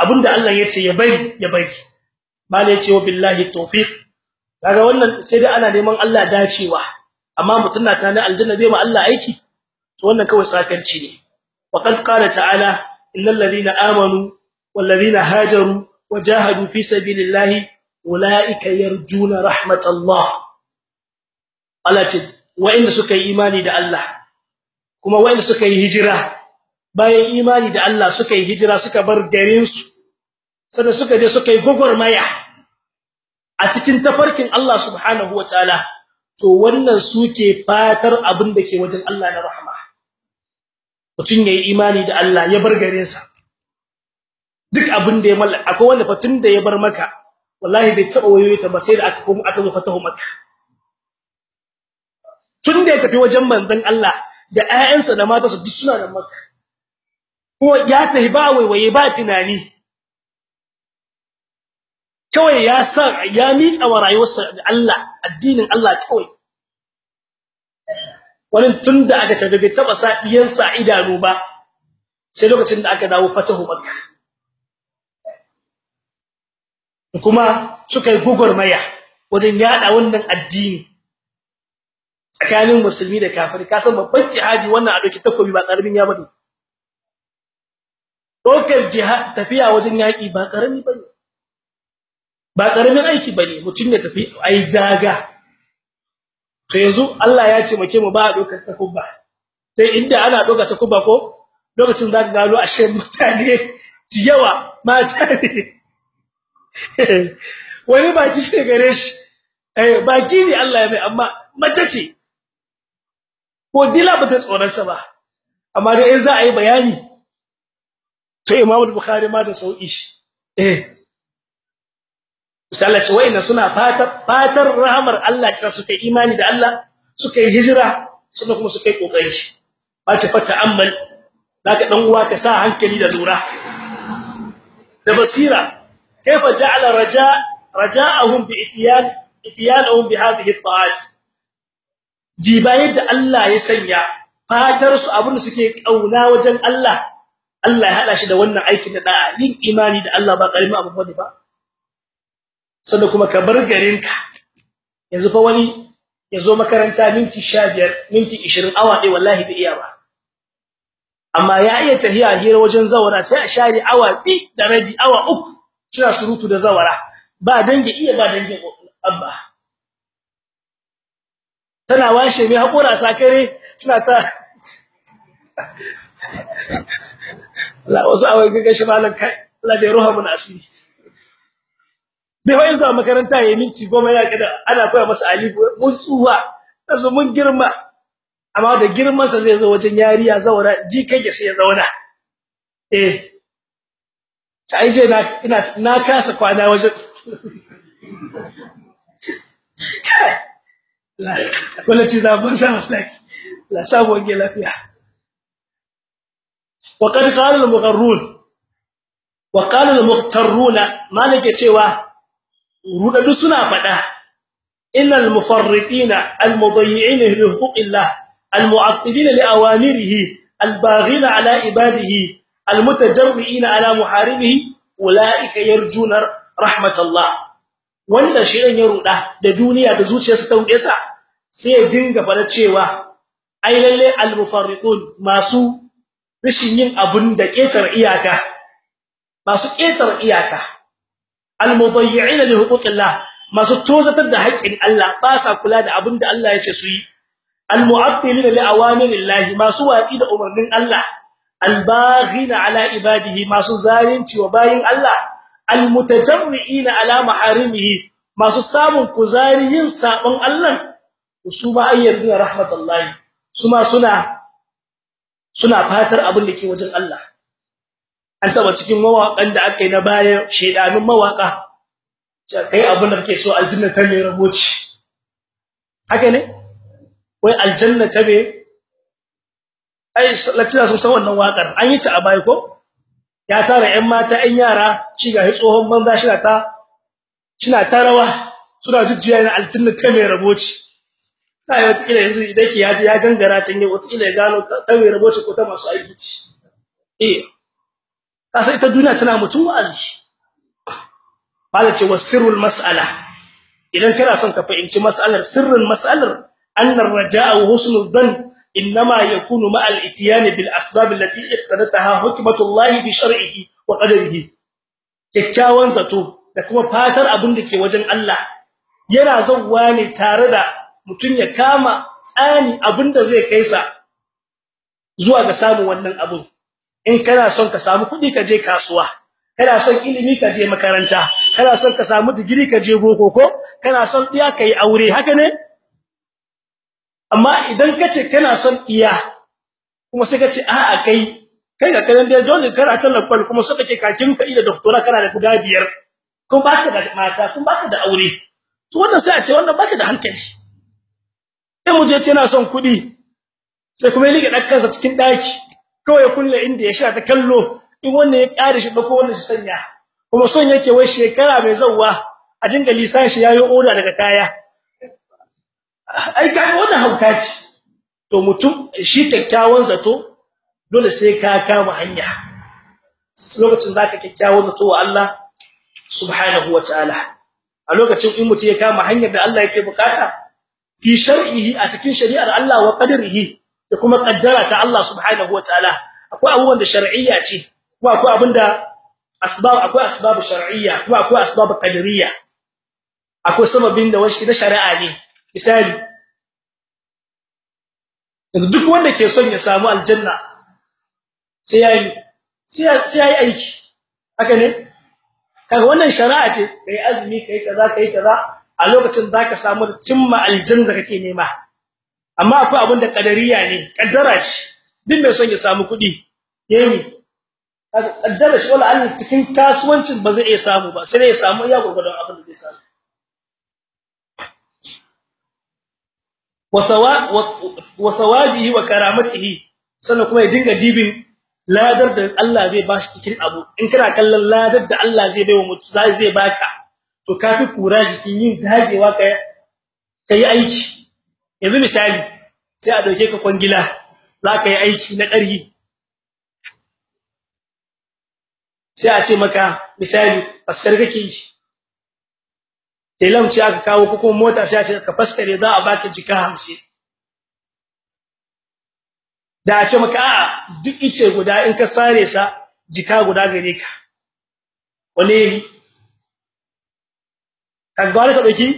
Speaker 1: abin da Allah ya ce ya bari ya bari. Mala ya ce wa billahi tawfiq. Kaga wannan sai dai ana neman Allah dacewa. Amma mutun na tana aljanna bai ma Allah aiki? To wannan kawai sakanci ne. Wa qad qala ta'ala innal ladina amanu wal ladina hajaru wajahadu fi sabilillahi ulaika yarjuna rahmatallah. Allah ce wa'inda suka yi imani da Allah kuma wanda suka yi hijira bayan imani da Allah suka yi hijira suka bar garin su sannan suka je suka yi gogormaya a cikin tafarkin Allah subhanahu wataala to wannan suke fatar abin da ke wajen Allah na rahama. Mutun yayi imani da Allah ya bar garin sa duk abin da ya mallaka akwai wanda fatin da ya bar maka wallahi bai taba wayoyi ta ba sai da aka komo aka zo fatahu makka. Tun da ya tafi wajen manzon Allah da ayyansa da matarsa duk suna da makka. Ko ya tafi ba waiwaye ba tunani. Kawai ya sa ya miƙa wa rayuwarsa ga Allah addinin Allah kawai. Wani tunda aka tafi bai taba sa diyansa idanu ba sai lokacin da aka dawo fatahu makka. Kuma suka yi gugurmaya wajen yada wannan addini tsakanin musulmi da kafiri. Kasan babban jihadi wannan a doki takobi ba ƙaramin ya ba ne. Dokar jihad tafiya wajen yaki ba ƙarami ba ne. Ba ƙaramin aiki ba ne mutun ya tafi ai daga. To yanzu Allah ya ce make mu ba dokar takuba. Sai inda ana doka takuba ko lokacin da gano ashe mutane yawa mata ne. wani baki ne gare shi. Eh baki ne Allah ya mai amma mace ce. Ko dila ba ta tsoronsa ba. Amma dai za a yi bayani to Imam Bukhari ma da sauƙi shi. Eh. Sallace wayna suna fatar fatar rahmar Allah kira suka imani da Allah suka hijira sannan kuma suka ƙoƙari bace fa ta'ammal zaka dan uwa ka sa hankali da lura da basira kaifa ja'ala raja raja'ahum bi itiyan itiyanahum bi hadhihi at-ta'at jibayar da Allah ya sanya fatar su abin da suke ƙauna wajen Allah Allah ya hada shi da wannan aikin da yin imani da Allah ba karimi abu ba ne ba sannan kuma ka bar garinka yanzu fa wani ya zo makaranta minti 15 minti 20 awa dai wallahi bai iya ba amma ya iya tahiya hira wajen zawara sai a share awa bi da rabi awa uku kina surutu da zawara. Ba dange iya ba dange abba. Tana washe mai hakura sakare kina ta la wasu awai gaga shi malan kai la da ruha mun asiri. Bai wai zuwa makaranta yayin minti 10 ya kada ana koya masa alifu mun tsuwa kaso mun girma. Amma da girman sa zai zo wajen yariya zawara ji kai ya sai ya zauna. Eh sai sai na ina na kasa kwana wajen la wala ci za ban sa wallahi la sabo ge lafiya wa qad qala al-mugharrun wa qala al-mughtarruna malike cewa rudadu suna fada innal mufarritina al-mudayyi'ina li huquqillah al-mu'attilina li awamirihi al-baghina ala ibadihi al-mutajarri'ina ala muharibihi ulaika yarjuna rahmatullah wanda shirin ya ruda da duniya da zuciyarsa ta rude sa sai ya dinga fara cewa ai lalle al-mufarriqun masu rishin yin abun da ketar iyaka masu ketar iyaka al-mudayyi'ina li huquqillah masu tozatar da haƙƙin Allah ba sa kula da abin da Allah ya ce su yi al-mu'attilina li awamirillahi masu watsi da umarnin Allah al-baghina ala ibadihi masu zalunci wa bayin Allah al-mutajarri'ina ala maharimihi masu samun kuzari yin sabon Allah su ma ayyana rahmatullahi su ma suna suna fatar abin da ke wajen Allah. An taba cikin mawakan da aka na baya shedanun mawaka kai abin da kake so aljanna ta mai raboci haka ne? Wai aljanna ta me ai latina sun san wannan waƙar an yi ta a baya ko? Ya tara ƴan mata ƴan yara shi ga tsohon banza shi ta shina tarawa suna jujjuya na aljanna ta mai raboci kai wata kila yanzu idan ki yaji ya gangara can ne wata kila ya gano ta mai raboci ko ta masu aiki eh kasa ita duniya tana mutum wa'azi. Malace wasirrul mas'ala. Idan kana son ka fahimci mas'alar sirrin mas'alar annar raja'a wa husnul dhann. Yakunu ma'al ityan bil asbab allati iqtadataha hukmatullahi fi shar'ihi wa qadarihi kikkiawan zato da kuma fatar abin da ke wajen Allah yana zawwa ne tare da mutun ya kama tsani abin da zai kaisa zuwa ga samun wannan abun in kana son ka samu kuɗi ka je kasuwa kana son ilimi ka je makaranta kana son ka samu digiri ka je boko ko kana son diya kai aure haka ne amma idan kace kana son iya kuma sai kace a'a kai kai ga kanan dai dole karatu lakwal kuma so kake kakin ka ida doctora kana da guda biyar. Kuma baka da mata kuma baka da aure. To wannan sai a ce wannan baka da hankali. Sai mu je ce na son kuɗi sai kuma ya liga dakkansa cikin daki kawai kulle inda ya sha ta kallo in wannan ya kare shi dako wannan shi sanya. Kuma son yake wai shekara mai zawwa a dinga lisan shi yayi oda daga kaya. Ai kaga wannan hauka ce. To mutum shi kyakkyawan zato dole sai ka kama hanya. Lokacin zaka kyakkyawan zato wa Allah subhanahu wataala a lokacin in mutum ya kama hanyar da Allah yake buƙata fi shar'ihi a cikin shari'ar Allah wa qadarihi da kuma kaddara ta Allah subhanahu wataala akwai abubuwan da shar'iyya ce kuma akwai abin da asbab akwai asbab shar'iyya kuma akwai asbab qadariyya. Akwai sababin da wani da shari'a ne. Misali duk wanda ke son ya samu aljanna sai yayi sai yayi aiki. Haka ne? Kaga wannan shari'a ce kai azumi kai kaza kai kaza a lokacin zaka samu cimma aljanna kake nema. Amma akwai abin da kadariya ne kaddara ce. Duk mai son ya samu kuɗi yayi kaddara shi wala Allah cikin kasuwancin ba zai iya samu ba sai ya samu iya gurgurdan abin da zai samu. Wa thawabihi wa karamatihi. Sannan kuma ya dinga dibin ladar da Allah zai bashi cikin abu. In kana kallon ladar da Allah zai baiwa mutu zai zai baka to kafi kura jikin yin dagewa kai kai aiki. Yanzu misali sai a ɗauke ka kwangila zaka yi aiki na ƙarhi. Sai a ce maka misali faskar kake yi. Telam ce aka kawo ko kuma mota sai a ce ka faskare za a baka jika 50 da a ce maka a duk ice guda in ka sare sa jika guda gare ka. Wani ka ka ɗauki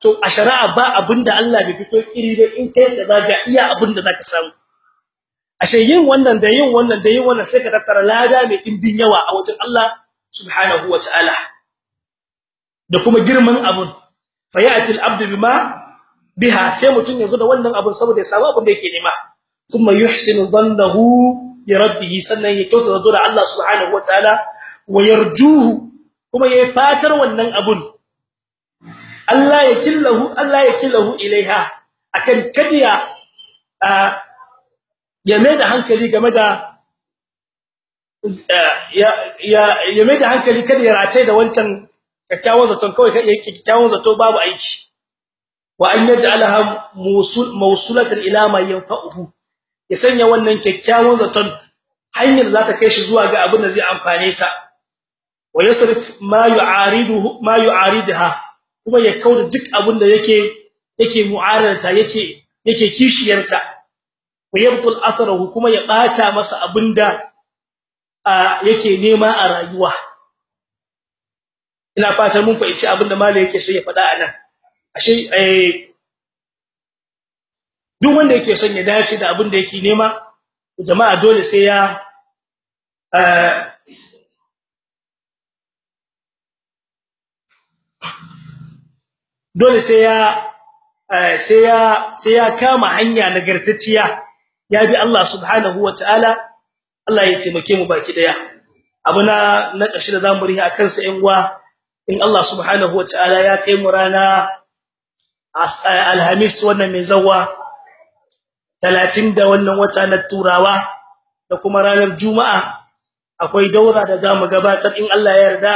Speaker 1: to a shari'a ba abin da Allah bai fito iri ba in kai da zaga iya abin da zaka samu. Ashe yin wannan da yin wannan da yin wannan sai ka tattara lada mai dimbin yawa a wajen Allah subhanahu wataala da kuma girman abun. Fayati al-abd bima biha sai mutun ya zo da wannan abun saboda ya samu abin da yake nema. Thumma yuhsinu dhannahu bi rabbih sannan ya kyauta da Allah subhanahu wataala wa yarjuhu kuma yayi fatar wannan abun. Allah ya killahu Allah ya killahu ilaiha akan kadiya ya mai da hankali game da ya ya ya mai da hankali kada ya race da wancan kyakkyawan zaton kawai kai kyakkyawan zato babu aiki. Wa an yaj'alaha mawsul mawsulatan ila ma yanfa'uhu. Ya sanya wannan kyakkyawan zaton hanyar za ta kai shi zuwa ga abin da zai amfane sa. Wa yasrif ma yu'ariduhu ma yu'aridha kuma ya kauda duk abin da yake yake mu'arata yake yake kishiyarta. Wa yabtul atharahu kuma ya bata masa abin da yake nema a rayuwa. Ina fatan mun fahimci abin da malai yake so ya faɗa a nan ashe eh duk wanda yake son ya dace da abin da yake nema jama'a dole sai ya dole sai ya sai ya sai ya kama hanya nagartacciya. Ya bi Allah subhanahu wataala Allah ya taimake mu baki ɗaya. Abuna na ƙarshe da za mu rihi akan sa ƴan uwa in Allah subhanahu wataala ya kai mu rana alhamis wannan mai zawa 30 da wannan wata na turawa da kuma ranar juma'a akwai daura da za mu gabatar in Allah ya yarda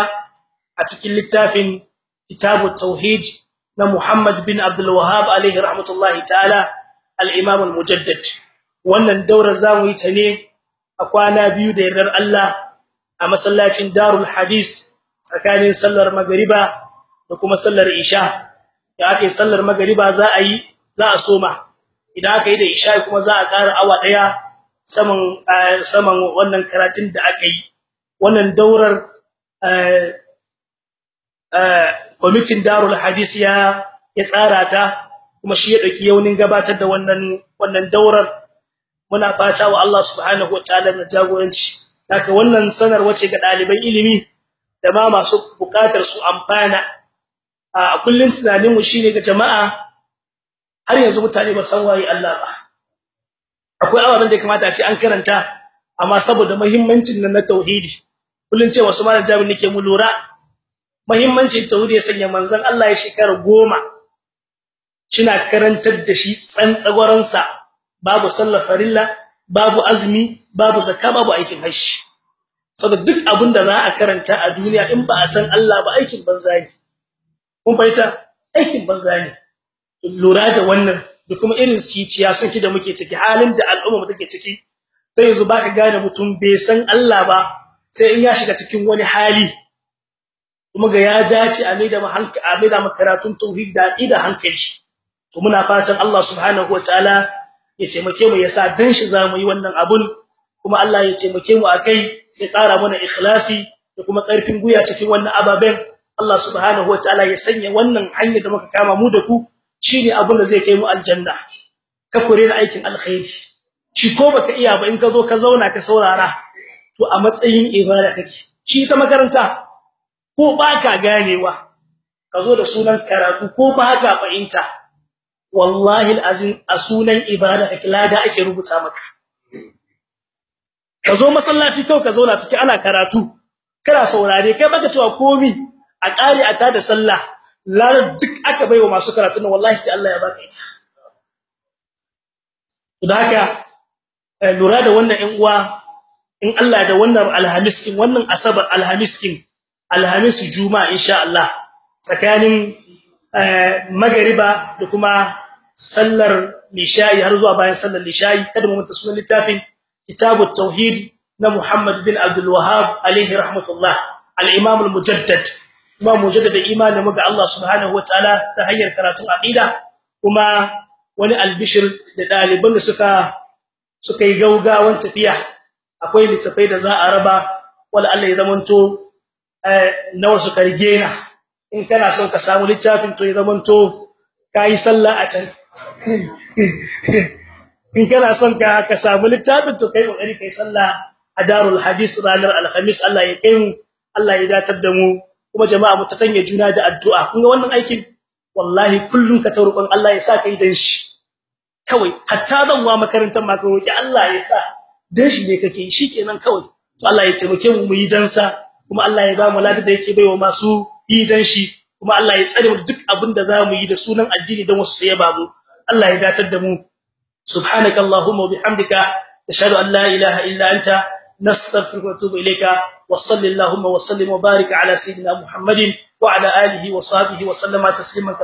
Speaker 1: a cikin littafin kitabut tauhid na Muhammad bin Abdul Wahhab alaihi rahmatullahi ta'ala al-Imam al-Mujaddid wannan daura za mu yi ta ne a kwana biyu da yardar Allah a masallacin Darul Hadis tsakanin sallar magriba da kuma sallar isha. Da ake sallar magriba za a yi za a soma. Idan aka yi da isha kuma za a ƙara awa ɗaya saman saman wannan karatun da aka yi. Wannan daurar kwamitin Darul Hadis ya ya tsara ta kuma shi ya ɗauki yaunin gabatar da wannan wannan daurar. Muna fata wa Allah subhanahu wataala na jagoranci. Haka wannan sanar wace ga daliban ilimi da ma masu buƙatar su amfana. A kullun tunanin mu shine ga jama'a har yanzu mutane ba san waye Allah ba. Akwai ababen da ya kamata a ce an karanta amma saboda muhimmancin na tauhidi kullun ce wasu malam jami'in nake mu lura muhimmancin tauhidi ya sanya manzon Allah ya shekara goma shina karantar da shi tsantsagwaran sa babu sallar farilla babu azumi babu zakka babu aikin hajji. Saboda duk abin da za a karanta a duniya in ba a san Allah ba aikin banza ne. Kun baita aikin banza ne. Lura da wannan da kuma irin siciya sun ki da muke ciki halin da al'umma take ciki. Sai yanzu baka gane mutum bai san Allah ba sai in ya shiga cikin wani hali. Kuma ga ya dace a maida mu hankali a maida mu karatun tauhid da ida hankali. To muna fatan Allah subhanahu wataala ya taimake mu yasa dan shi za mu yi wannan abun. Kuma Allah ya taimake mu akai ya ƙara mana ikhlasi da kuma ƙarfin guya cikin wannan ababen. Allah subhanahu wataala ya sanya wannan hanyar da muka kama mu da ku shine abun da zai kai mu aljanna. Ka kore na aikin alkhairi. Shi ko baka iya ba in ka zo ka zauna ka saurara to a matsayin ibada kake. Shi ta makaranta ko baka ganewa ka zo da sunan karatu ko baka fahimta wallahi alazim a sunan ibada kake lada ake rubuta maka. Ka zo masallaci kawai ka zauna ciki ana karatu. Kana saurare kai baka cewa komi. A kare a tada sallah. Lar duk aka baiwa masu karatu nan wallahi sai Allah ya baka ita. Haka lura da wannan ɗan uwa in Allah da wannan alhamis kin wannan asabar alhamis kin alhamis juma'a insha Allah tsakanin magariba da kuma sallar lishayi har zuwa bayan sallar lishayi kada mu manta sunan littafin kitabut tauhid na Muhammad bin Abdul Wahhab alaihi rahmatullah al-imam al-mujaddad kuma mujaddad imanin mu ga Allah subhanahu wataala ta hanyar karatun aqida kuma wani albishir da daliban da suka suka yi gaugawan tafiya akwai littafai da za a raba wala Allah ya zamanto nawa suka in kana son ka samu littafin to ya sallah a can in kana son ka ka samu littafin to kai ƙoƙari kai sallah a darul hadis ranar alhamis. Allah ya kai mu Allah ya datar da mu. Kuma jama'a mu ta tanye juna da addu'a. Kun ga wannan aikin? Wallahi kullun ka taurukon Allah ya sa kai dan shi. Kawai hatta zan wa makarantar ma ka roki Allah ya sa dan shi ne kake shikenan kawai. To Allah ya taimake mu mu yi dan sa. Kuma Allah ya ba mu lafiya da yake baiwa masu yi dan shi. Kuma Allah ya tsare mu duk abin da za mu yi da sunan addini dan wasu sai ba mu. Allah ya datar da mu. Subhanakallahumma wa bihamdika ashhadu an la ilaha illa anta nastaghfiruka wa atubu ilayka wa sallallahu wa sallim wa barik ala sayyidina muhammadin wa ala alihi wa sahbihi wa sallama tasliman